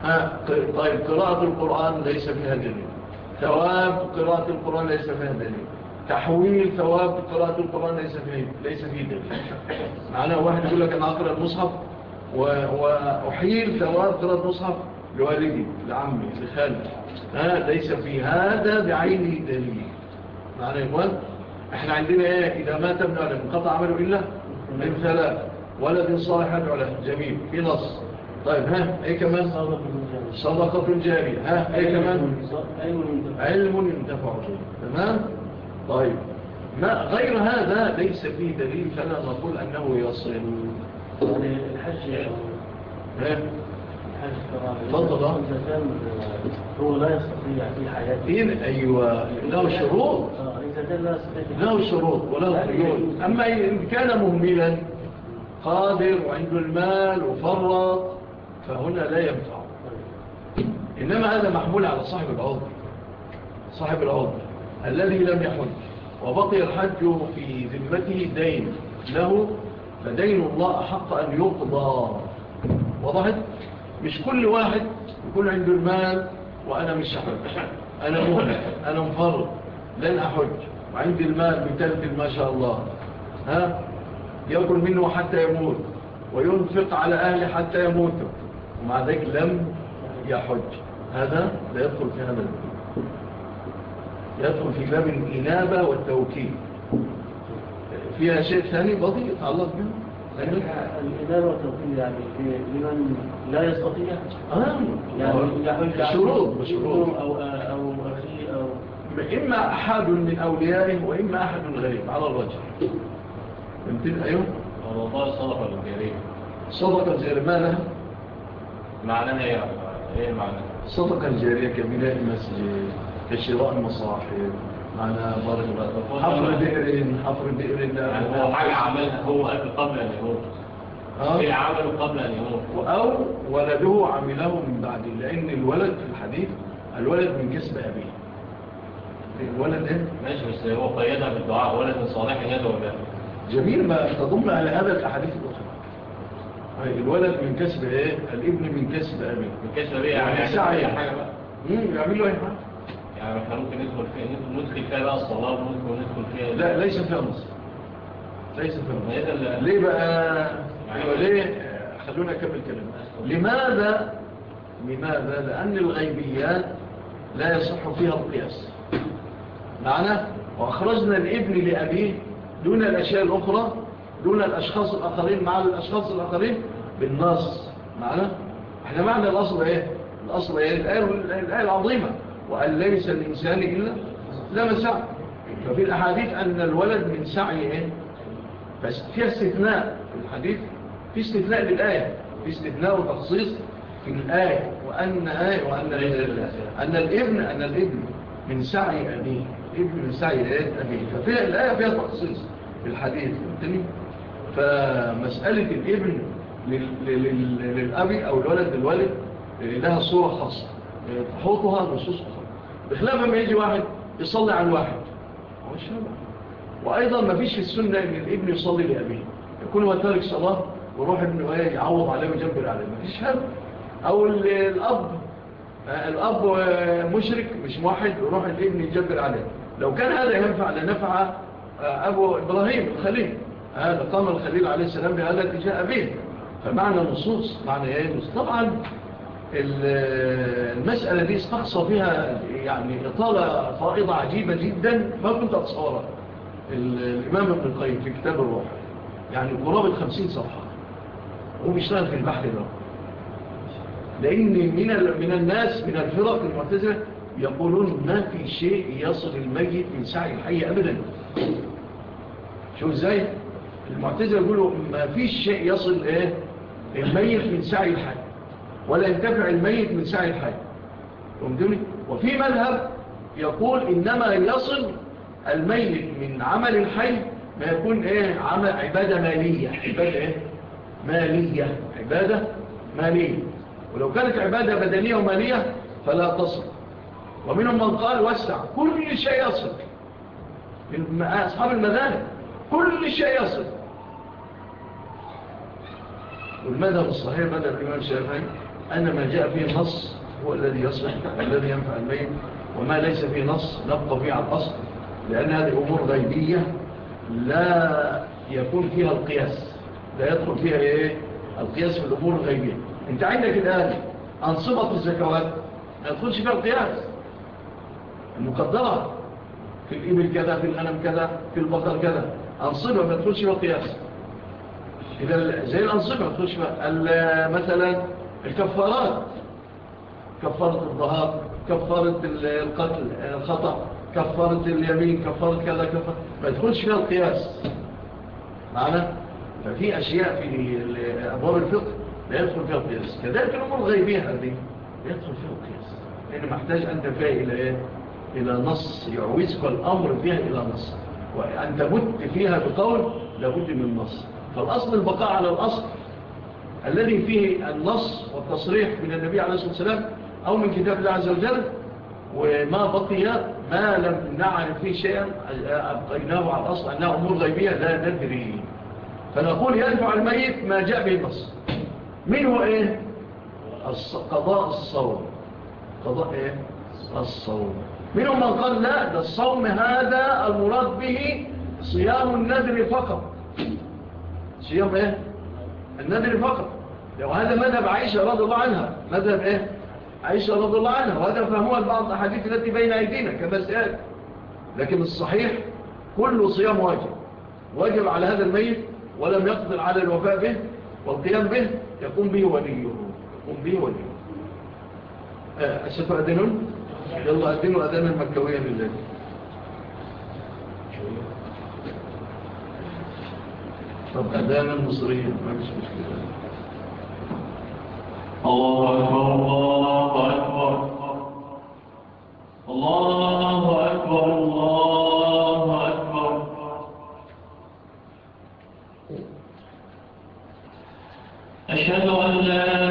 ها طيب قراءة القرآن ليس فيها دليل. ثواب قراءة القرآن ليس فيها دليل. تحويل ثواب قراءة القرآن ليس فيه ليس فيه دليل. معنا واحد يقول لك أنا أقرأ المصحف وأحيل ثواب قراءة المصحف لوالدي لعمي لخالي ها ليس في هذا بعينه دليل. معنا يا إخوان إحنا عندنا إيه؟ إذا مات ابن عالم انقطع عمله إلا من ثلاث ولد صالح ولا جميل في نص. طيب ها إيه كمان صدقة جارية ها إيه كمان علم ينتفع به تمام طيب ما غير هذا ليس فيه دليل فلا نقول أنه يصل يعني الحج تفضل هو لا يستطيع في حياته أيوه له شروط له شروط وله قيود اما ان كان مهملا قادر وعنده المال وفرط فهنا لا ينفع. إنما هذا محمول على صاحب العضر صاحب العضر الذي لم يحج وبقي الحج في ذمته دين. له فدين الله حق أن يقضى وضحت؟ مش كل واحد يكون عنده المال وأنا مش حج أنا مهلك أنا مفر لن أحج. وعندي المال بتلتل ما شاء الله. ها؟ يأكل منه حتى يموت. وينفق على أهل حتى يموتوا. مع ذلك لم يحج هذا لا يدخل في هذا الباب يدخل في باب الإنابة والتوكيل. فيها شيء ثاني بضيء يتعلق به. يعني الإنابة والتوكيل يعني لمن لا يستطيع؟ آه. يعني بشروط بشروط أو آه، أو أخي أو إما أحد من أوليائه وإما أحد غريب على الرجل فهمتين أيوه؟ والله صدق الجريمة. صدق الجريمة لها معنى إيه الجارية كبيرة المسجد كشراء المصاحب أنا برغب حفر بئر حفر بئر هو حاجة عملها هو قبل أن يموت في عمله قبل أن يموت أو ولده عمله من بعد لأن الولد في الحديث الولد من جسم أبيه۔ الولد إيه؟ ماشي بس هو قيدها بالدعاء ولد صالح يدعو له جميل ما تضم على هذا الأحاديث الأخرى. الولد من كسب إيه؟ الابن من كسب أبي. من كسب أبي يعني يعني, يعني. حاجة بقى. امم يعمل له اي حاجة يعني إحنا ممكن ندخل فيها ندخل فيها بقى الصلاة ممكن ندخل فيها. لا ليس فيها نص. ليس فيها نص. ليه بقى؟ يعني أيوة، ليه؟ خلونا نكمل كلام لماذا؟ لماذا؟ لأن الغيبيات لا يصح فيها القياس. معنى؟ وأخرجنا الإبن لأبيه دون الأشياء الأخرى دون الأشخاص الآخرين مع الأشخاص الآخرين بالنص. معنا إحنا معنى الأصل إيه؟ الأصل إيه؟ الآية الآية العظيمة. وأن ليس الإنسان إلا لما سعى ففي الأحاديث أن الولد من سعي إيه؟ في استثناء في الحديث في استثناء للآية في استثناء وتخصيص في الآية. وأن آية وأن أن الابن أن الابن من سعي أبيه. ابن من سعي إيه؟ أبيه. ففي الآية فيها تخصيص في الحديث. فمسألة الابن للأبي أو الولد للولد آه، لها صورة خاصة. آه، تحوطها نصوص أخرى بخلاف ما يجي واحد يصلي عن واحد وأيضا ما فيش في السنة أن الابن يصلي لأبيه. يكون هو تارك صلاة وروح ابنه يعوض عليه ويجبر عليه. ما فيش هذا أو الأب آه، الأب مشرك مش موحد وروح الابن يجبر عليه. لو كان هذا ينفع لنفع أبو إبراهيم الخليل. هذا قام الخليل عليه السلام بهذا اتجاه أبيه. فمعنى النصوص معنى إيه طبعا المسألة دي استقصى فيها يعني إطالة فائضة عجيبة جدا ما كنت أتصورها. الإمام ابن القيم في كتاب الروح يعني قرابة خمسين صفحة هو بيشتغل في البحر ده. لأن من, من الناس من الفرق المعتزلة يقولون ما في شيء يصل الميت من سعي الحي أبدا. شو إزاي؟ المعتزلة يقولوا ما فيش شيء يصل إيه؟ الميت من سعي الحي ولا ينتفع الميت من سعي الحي وفي مذهب يقول إنما يصل الميت من عمل الحي ما يكون إيه؟ عمل عبادة مالية. عبادة إيه؟ مالية. عبادة مالية. ولو كانت عبادة بدنية ومالية فلا تصل. ومنهم من قال وسع. كل شيء يصل. من أصحاب المذاهب. كل شيء يصل. والمذهب الصحيح مذهب الإمام الشافعي أن ما جاء فيه نص هو الذي يصلح الذي ينفع الميت وما ليس فيه نص نبقى فيه على الأصل لأن هذه أمور غيبية لا يكون فيها القياس لا يدخل فيها إيه؟ القياس في الأمور الغيبية. أنت عندك الآن أنصبة الزكوات ما يدخلش فيها القياس. المقدرة في الإبل كذا في الألم كذا في البقر كذا أنصبة ما يدخلش فيها القياس. إذا زي الأنصبة مثلا الكفارات. كفارة الظهار كفارة القتل الخطأ كفارة اليمين كفارة كذا كفارة ما يدخلش فيها القياس. معنا؟ ففي أشياء في أبواب الفقه لا يدخل فيها القياس. كذلك الأمور الغيبية هذه لا يدخل فيها القياس. لأنه محتاج أن تفاء إلى إيه؟ إلى نص يعوزك الأمر فيها إلى نص. وأن تبت فيها بقول لابد من نص. فالأصل البقاء على الأصل الذي فيه النص والتصريح من النبي عليه الصلاة والسلام أو من كتاب الله عز وجل وما بقي ما لم نعرف فيه شيئا أبقيناه على الأصل أنها أمور غيبية لا ندري. فنقول يدفع الميت ما جاء به النص. من هو إيه؟ قضاء الصوم. قضاء إيه؟ الصوم. منهم من قال لا ده الصوم هذا المراد به صيام النذر فقط. صيام إيه؟ النذر فقط. لو هذا مذهب عائشة رضي الله عنها. مذهب إيه؟ عائشة رضي الله عنها. وهذا فهموها بعض الحديث التي بين أيدينا كما كمسألة لكن الصحيح كل صيام واجب. واجب على هذا الميت ولم يقدر على الوفاء به والقيام به يقوم به وليه. يقوم به وليه. أه، أشفى أدنون؟ يلا أدنوا أدانا مكوية لله طب دائما مصرية ما فيش مشكلة. الله أكبر الله أكبر. الله أكبر الله أكبر. أشهد أن لا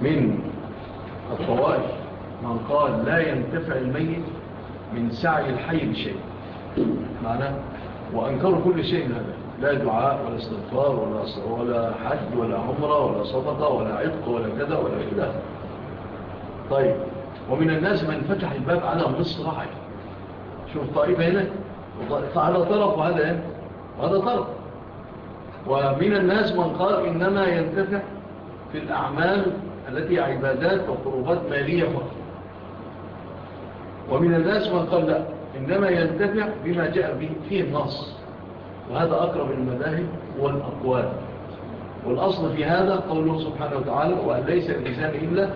من الطوائف من قال لا ينتفع الميت من سعي الحي بشيء. معناه وأنكروا كل شيء هذا. لا دعاء ولا استغفار ولا, ولا حج ولا عمرة ولا صدقة ولا عدق ولا كذا ولا كذا. طيب ومن الناس من فتح الباب على مصر راعي شوف طائفة هنا فهذا طرف وهذا إيه؟ وهذا طرف. ومن الناس من قال إنما ينتفع في الأعمال التي عبادات وقربات مالية فقط. ومن الناس من قال لا إنما ينتفع بما جاء فيه النص. وهذا أقرب المذاهب والأقوال. والأصل في هذا قوله سبحانه وتعالى وأن ليس الإنسان إلا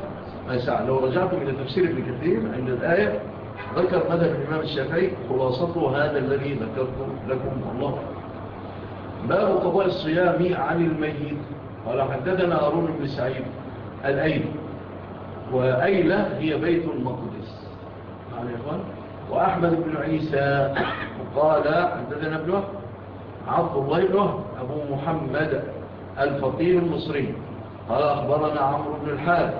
ما سعى. لو رجعتم إلى تفسير ابن كثير عند الآية ذكر مذهب الإمام الشافعي خلاصته هذا الذي ذكرته لكم الله باب قضاء الصيام عن الميت. قال حددنا هارون بن سعيد الأيلة وأيلة هي بيت المقدس. معنا إخوان؟ وأحمد بن عيسى قال عددنا ابن عبد الله ابنه أبو محمد الفقير المصري. قال أخبرنا عمرو بن الحارث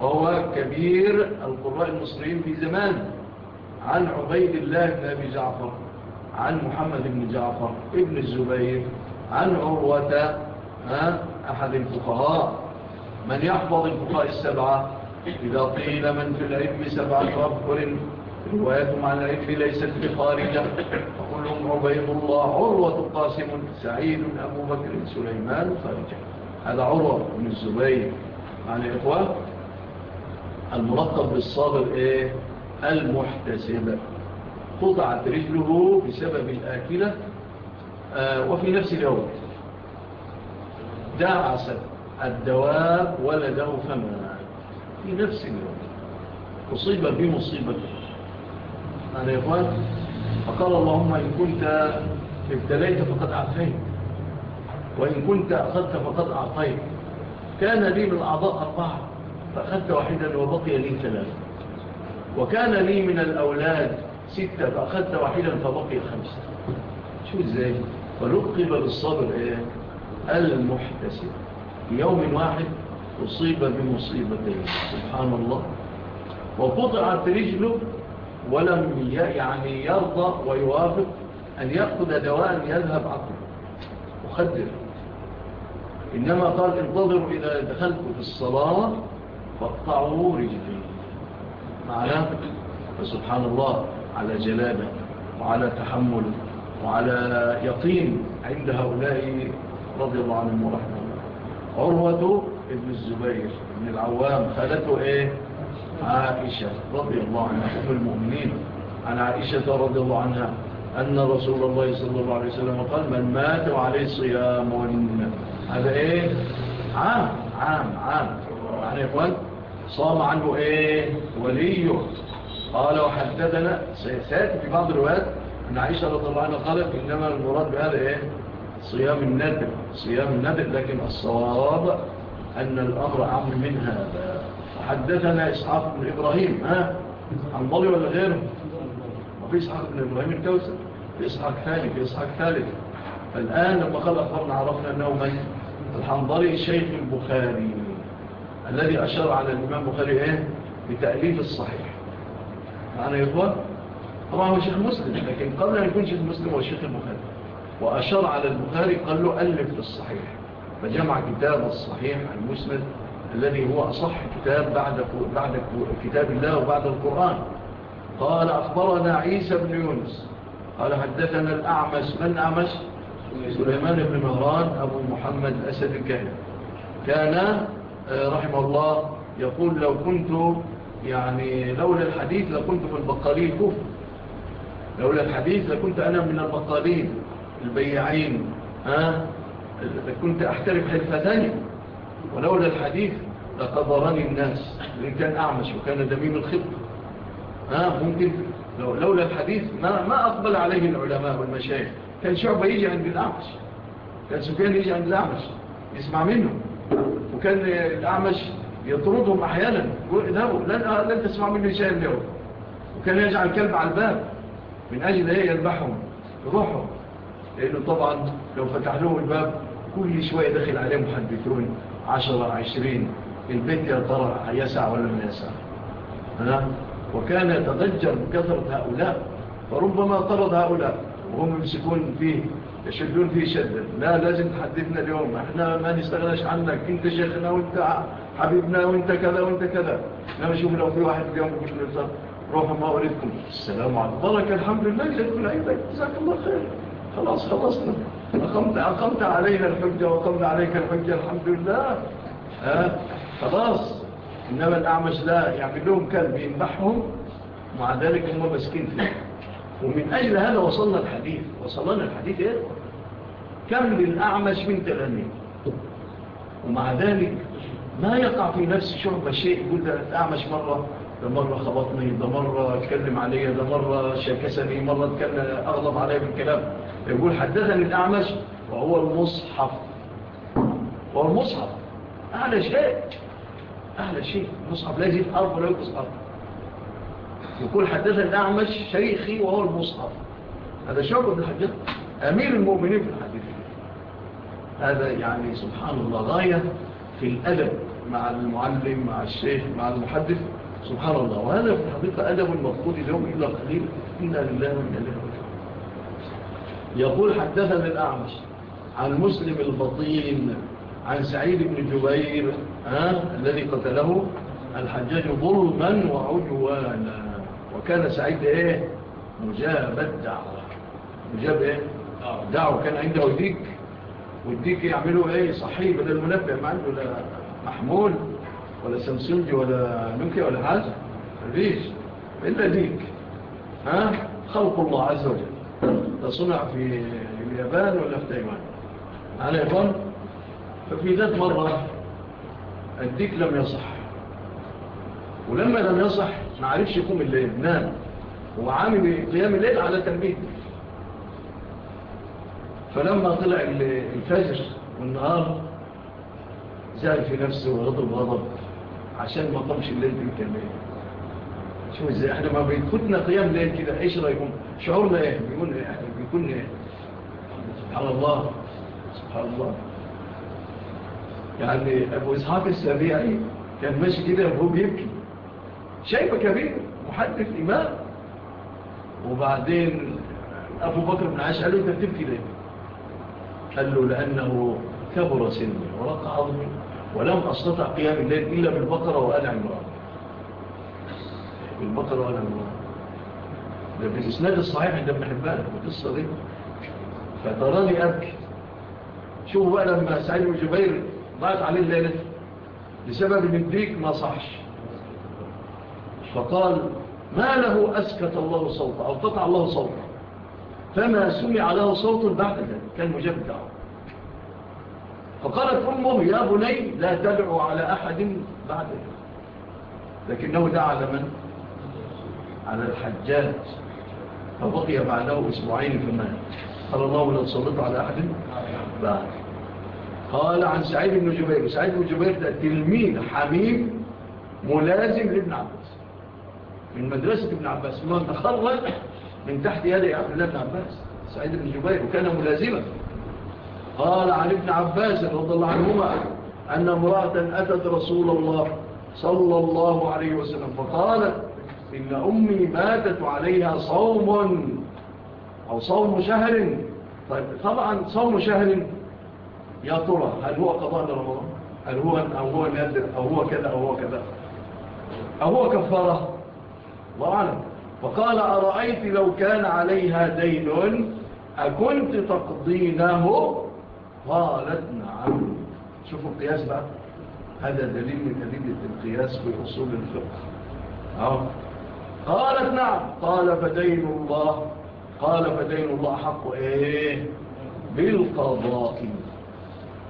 وهو كبير القراء المصريين في زمان. عن عبيد الله بن أبي جعفر عن محمد بن جعفر ابن الزبير عن عروة أحد الفقهاء. من يحفظ الفقهاء السبعة إذا قيل من في العلم سبعة أبكر روايتهم عن العلم ليست بخارجة وكلهم عبيد الله عروة قاسم سعيد أبو بكر سليمان خارجة. هذا عروة من الزبير. عن إخوة الملقب بالصابر إيه؟ المحتسبة قطعت رجله بسبب الآكلة آه، وفي نفس اليوم. دعست الدواب ولده فما في نفس اليوم أصيب بمصيبة أنا يقول فقال اللهم إن كنت ابتليت فقد أعطيت وإن كنت أخذت فقد أعطيت. كان لي من الأعضاء أربعة فأخذت واحدا وبقي لي ثلاثة. وكان لي من الأولاد ستة فأخذت واحدا فبقي خمسة. شو إزاي؟ فلقب بالصبر إيه؟ المحتسب. في يوم واحد أصيب بمصيبتين سبحان الله. وقطعت رجله ولم يعني يرضى ويوافق أن يأخذ دواء يذهب عقله. مخدر إنما قال انتظروا إذا دخلت في الصلاة فاقطعوا رجلين معنا فسبحان الله على جلابه وعلى تحمله وعلى يقين عند هؤلاء رضي الله عنهم ورحمة عروة ابن الزبير ابن العوام خالته إيه؟ عائشة رضي الله عنها. أم المؤمنين. عن عائشة رضي الله عنها أن رسول الله صلى الله عليه وسلم قال من مات وعليه صيام ونمنا هذا إيه؟ عام عام عام. يعني إخوان صام عنه إيه؟ وليه؟ قال وحددنا سيسات في بعض الوقت أن عائشة رضي الله عنها قالت إنما المراد بهذا إيه؟ صيام النادر صيام النادر لكن الصواب أن الأمر عام من هذا. حدثنا إسحاق بن إبراهيم ها؟ حنظلي ولا غيره؟ وفي إسحاق بن إبراهيم الكوسر في إسحاق ثاني في إسحاق ثالث. فالآن لما قال أخبرنا عرفنا أنه من؟ الحنظلي شيخ البخاري الذي أشار على الإمام بخاري إيه؟ بتأليف الصحيح. معنا يا إخوان؟ طبعا هو شيخ مسلم لكن قبل أن يكون شيخ مسلم هو الشيخ البخاري. وأشار على البخاري قال له ألف الصحيح فجمع كتاب الصحيح المسند الذي هو أصح كتاب بعد, بعد كتاب الله وبعد القرآن. قال أخبرنا عيسى بن يونس. قال حدثنا الأعمس من أعمس سليمان بن مهران أبو محمد أسد الكهن كان آه، رحمه الله يقول لو كنت يعني لولا الحديث لكنت من البقالين. كفر. لولا الحديث لكنت أنا من البقالين. البياعين ها؟ كنت حرفة ثانية ولولا الحديث لقضرني الناس. لأن كان أعمش وكان دميم الخط ها؟ ممكن لو لولا الحديث ما, ما أقبل عليه العلماء والمشايخ. كان شعبة يجي عند الأعمش. كان سفيان يجي عند الأعمش يسمع منه. وكان الأعمش يطردهم أحيانا. يقول إذهبوا لن, لن تسمع مني شيئا اليوم. وكان يجعل كلب على الباب. من أجل هي يذبحهم. روحهم. لأنه طبعا لو فتح لهم الباب كل شوية دخل عليهم محدثون عشرة عشرين البيت يا ترى يسع ولا ما يسع وكان يتضجر بكثرة هؤلاء فربما طرد هؤلاء وهم يمسكون فيه يشدون فيه شدا. لا لازم تحدثنا اليوم. إحنا ما نستغلش عنك. أنت شيخنا وأنت حبيبنا وأنت كذا وأنت كذا. لما نشوف لو في واحد اليوم يقول لنا روحوا ما اريدكم السلام عليكم. بركه الحمد لله. جزاكم الله خير خلاص خلصنا أقمت, أقمت علينا الحجة وقمنا عليك الحجة الحمد لله. ها؟ خلاص إنما الأعمش لا يعمل لهم كلب ينبحهم مع ذلك هم مسكين فيه. ومن أجل هذا وصلنا الحديث. وصلنا الحديث إيه؟ كم للأعمش من تغني. ومع ذلك ما يقع في نفس شعب شيء. يقول ده الأعمش مرة ده مرة خبطني ده مرة اتكلم عليا ده مرة شاكسني مرة أغلب عليا بالكلام يقول حدثني الأعمش وهو المصحف. وهو المصحف. أعلى شيء. أعلى شيء. المصحف لا يزيد أرض ولا يقص أرض. يقول حدثني الأعمش شيخي وهو المصحف. هذا شعب ابن حجر أمير المؤمنين في الحديث. هذا يعني سبحان الله غاية في الأدب مع المعلم مع الشيخ مع المحدث. سبحان الله. وهذا في الحقيقة أدب المفقود اليوم إلا قليل. إنا لله من أدب يقول حدثنا الأعمش عن مسلم البطين عن سعيد بن جبير الذي قتله الحجاج ظلما وعجوانا وكان سعيد إيه؟ مجاب الدعوة. مجاب إيه؟ دعوة. كان عنده وديك والديك يعملوا إيه؟ صحيح بدل المنبه ما عنده محمول. ولا سامسونج ولا نوكيا ولا حاجة ريش إلا ديك ها؟ خلق الله عز وجل. تصنع في اليابان ولا في تايوان. على إخوان ففي ذات مرة الديك لم يصح. ولما لم يصح ما عرفش يقوم الليل نام عامل قيام الليل على تنبيه. فلما طلع الفجر والنهار زعل في نفسه وغضب غضب عشان ما طمش الليل دي كمان شوف إزاي إحنا ما بيكوننا قيام ليل كده إيش رأيكم؟ شعورنا إيه؟ بيقول إيه؟ إحنا بيكون إيه؟ سبحان الله سبحان الله. يعني ابو اسحاق السبيعي كان ماشي كده وهو بيبكي. شايفه كبير محدث إمام. وبعدين أبو بكر بن عاش قال له أنت بتبكي ليه؟ قال له لأنه كبر سنه ورق عظمه ولم أستطع قيام الليل إلا بالبقرة وآل عمران. بالبقرة وآل عمران. ده بالإسناد الصحيح عند ابن حبان. القصة دي. فتراني أبكي. شوفوا بقى لما سعيد وجبير ضاعت عليه الليلة لسبب من ديك ما صحش. فقال ما له أسكت الله صوته. أو قطع الله صوته. فما سمع له صوت بعد ذلك. كان مجبد دعوه فقالت أمه يا بني لا تدعو على أحد بعد لكنه دعا على من؟ على الحجاج. فبقي بعده أسبوعين فمات قال الله لن صلت على أحد بعد قال عن سعيد بن جبير. سعيد بن جبير ده تلميذ حميم ملازم لابن عباس. من مدرسة ابن عباس. ما تخرج من تحت يدي عبد الله بن عباس. سعيد بن جبير وكان ملازمة قال عن ابن عباس رضي الله عنهما أن امرأة أتت رسول الله صلى الله عليه وسلم فقالت إن أمي ماتت عليها صوم أو صوم شهر. طيب طبعا صوم شهر يا ترى هل هو قضاء رمضان؟ هل هو أو هو نادر أو هو كذا؟ أو هو كذا؟ أو هو كفارة؟ الله أعلم. فقال أرأيت لو كان عليها دين أكنت تقضينه قالت نعم شوفوا القياس بقى. هذا دليل من أدلة القياس في أصول الفقه. أهو قالت نعم قال فدين الله. قال فدين الله حق إيه؟ بالقضاء.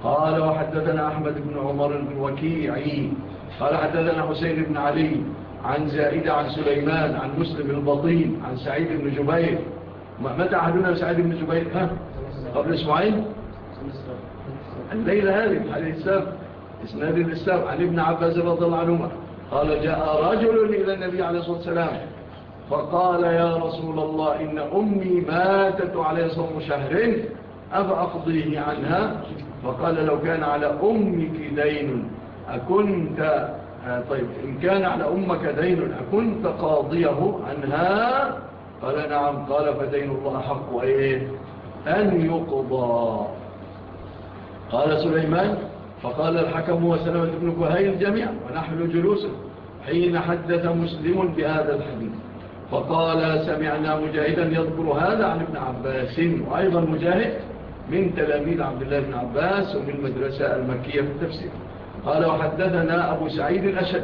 قال وحدثنا أحمد بن عمر الوكيعي. قال حدثنا حسين بن علي عن زائدة عن سليمان عن مسلم البطين عن سعيد بن جبير. متى أحدنا سعيد بن جبير؟ ها؟ قبل أسبوعين؟ الليلة هذه عليه السلام إسناد الإسلام عن ابن عباس رضي الله عنهما. قال جاء رجل إلى النبي عليه الصلاة والسلام فقال يا رسول الله إن أمي ماتت على صوم شهر أفأقضيه عنها؟ فقال لو كان على أمك دين أكنت آه، طيب إن كان على أمك دين أكنت قاضيه عنها؟ قال نعم. قال فدين الله حق أيه أن يقضى. قال سليمان فقال الحكم وسلمة بن كهي الجميع ونحن جلوس حين حدث مسلم بهذا الحديث. فقال سمعنا مجاهدا يذكر هذا عن ابن عباس وأيضا مجاهد من تلاميذ عبد الله بن عباس ومن المدرسة المكية في التفسير. قال وحدثنا أبو سعيد الأشد.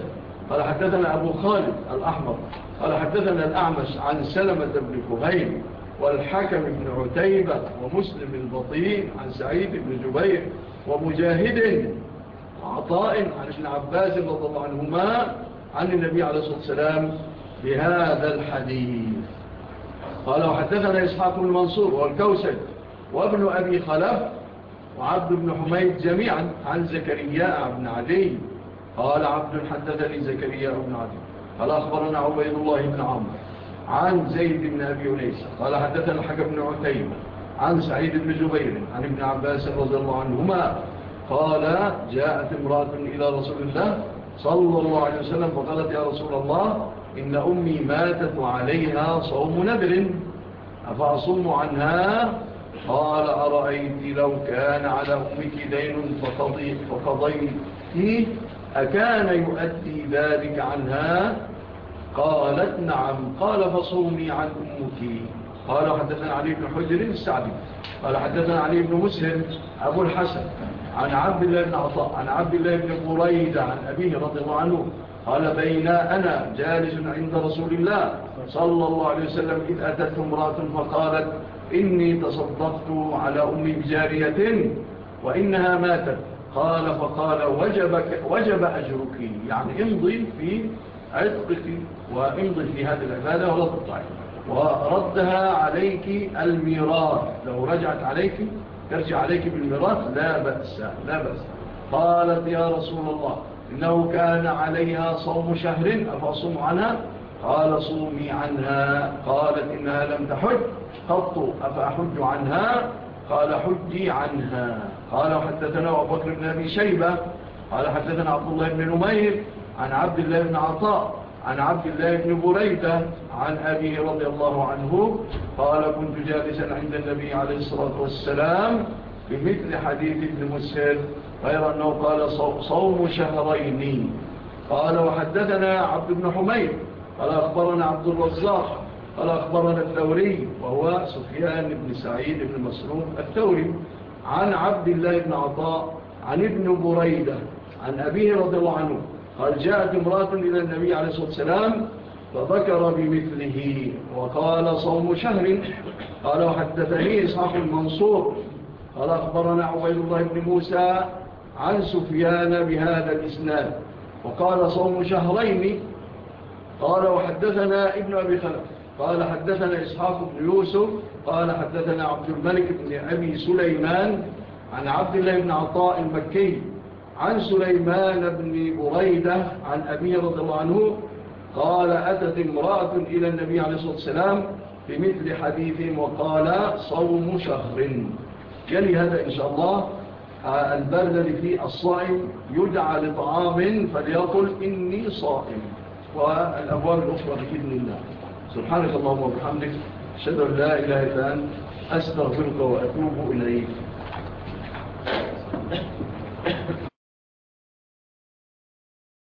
قال حدثنا أبو خالد الأحمر. قال حدثنا الأعمش عن سلمة بن كهيل والحكم بن عتيبة ومسلم البطيء عن سعيد بن جبير ومجاهد عطاء عن ابن عباس رضي الله عنهما عن النبي عليه الصلاة والسلام بهذا الحديث. قال وحدثنا إسحاق بن منصور والكوسج وابن أبي خلف وعبد بن حميد جميعا عن زكرياء بن علي. قال عبد حدثني زكرياء بن علي. قال أخبرنا عبيد الله بن عمر عن زيد بن أبي أنيس. قال حدثنا الحكى بن عتيم عن سعيد بن زبير عن ابن عباس رضي الله عنهما. قال جاءت امرأة إلى رسول الله صلى الله عليه وسلم فقالت يا رسول الله إن أمي ماتت وعليها صوم نبر أفأصم عنها؟ قال أرأيت لو كان على أمك دين فقضيت أكان يؤدي ذلك عنها؟ قالت نعم قال فصومي عن أمك قال حدثنا علي بن حجر السعدي قال حدثنا علي بن مسلم أبو الحسن عن عبد الله بن عطاء عن عبد الله بن قريد عن أبيه رضي الله عنه قال بينا أنا جالس عند رسول الله صلى الله عليه وسلم إذ أتت امرأة فقالت إني تصدقت على أمي بجارية وإنها ماتت. قال فقال وجب, وجب أجرك يعني امضي في عتقك وامضي في هذه العبادة ولا تقطعي وردها عليك الميراث. لو رجعت عليك ترجع عليك بالميراث لا بأس لا بأس. قالت يا رسول الله إنه كان عليها صوم شهر أفأصوم عنها؟ قال صومي عنها. قالت إنها لم تحج. قط أفأحج عنها؟ قال حجي عنها. قال حدثنا أبو بكر بن أبي شيبة قال حدثنا عبد الله بن نمير عن عبد الله بن عطاء عن عبد الله بن بريدة عن أبي رضي الله عنه قال كنت جالسا عند النبي عليه الصلاة والسلام بمثل حديث ابن مسهل غير أنه قال صوم شهرين قال وحدثنا عبد بن حميد قال أخبرنا عبد الرزاق قال أخبرنا الثوري وهو سفيان بن سعيد بن مسروف الثوري عن عبد الله بن عطاء عن ابن بريدة عن أبيه رضي الله عنه قال جاءت امرأة إلى النبي عليه الصلاة والسلام فذكر بمثله وقال صوم شهر. قال وحدثني إسحاق المنصور قال أخبرنا عبيد الله بن موسى عن سفيان بهذا الإسناد. وقال صوم شهرين. قال وحدثنا ابن أبي خلف. قال حدثنا إسحاق بن يوسف. قال حدثنا عبد الملك بن أبي سليمان عن عبد الله بن عطاء المكي. عن سليمان بن بريدة عن أبي رضي الله عنه قال أتت امرأة إلى النبي عليه الصلاة والسلام بمثل حديث وقال صوم شهر. يعني هذا إن شاء الله آه، البرد الذي الصائم يدعى لطعام فليقل إني صائم. والأبواب الأخرى بإذن الله. سبحانك اللهم وبحمدك أشهد أن لا إله إلا أن أستغفرك وأتوب إليك.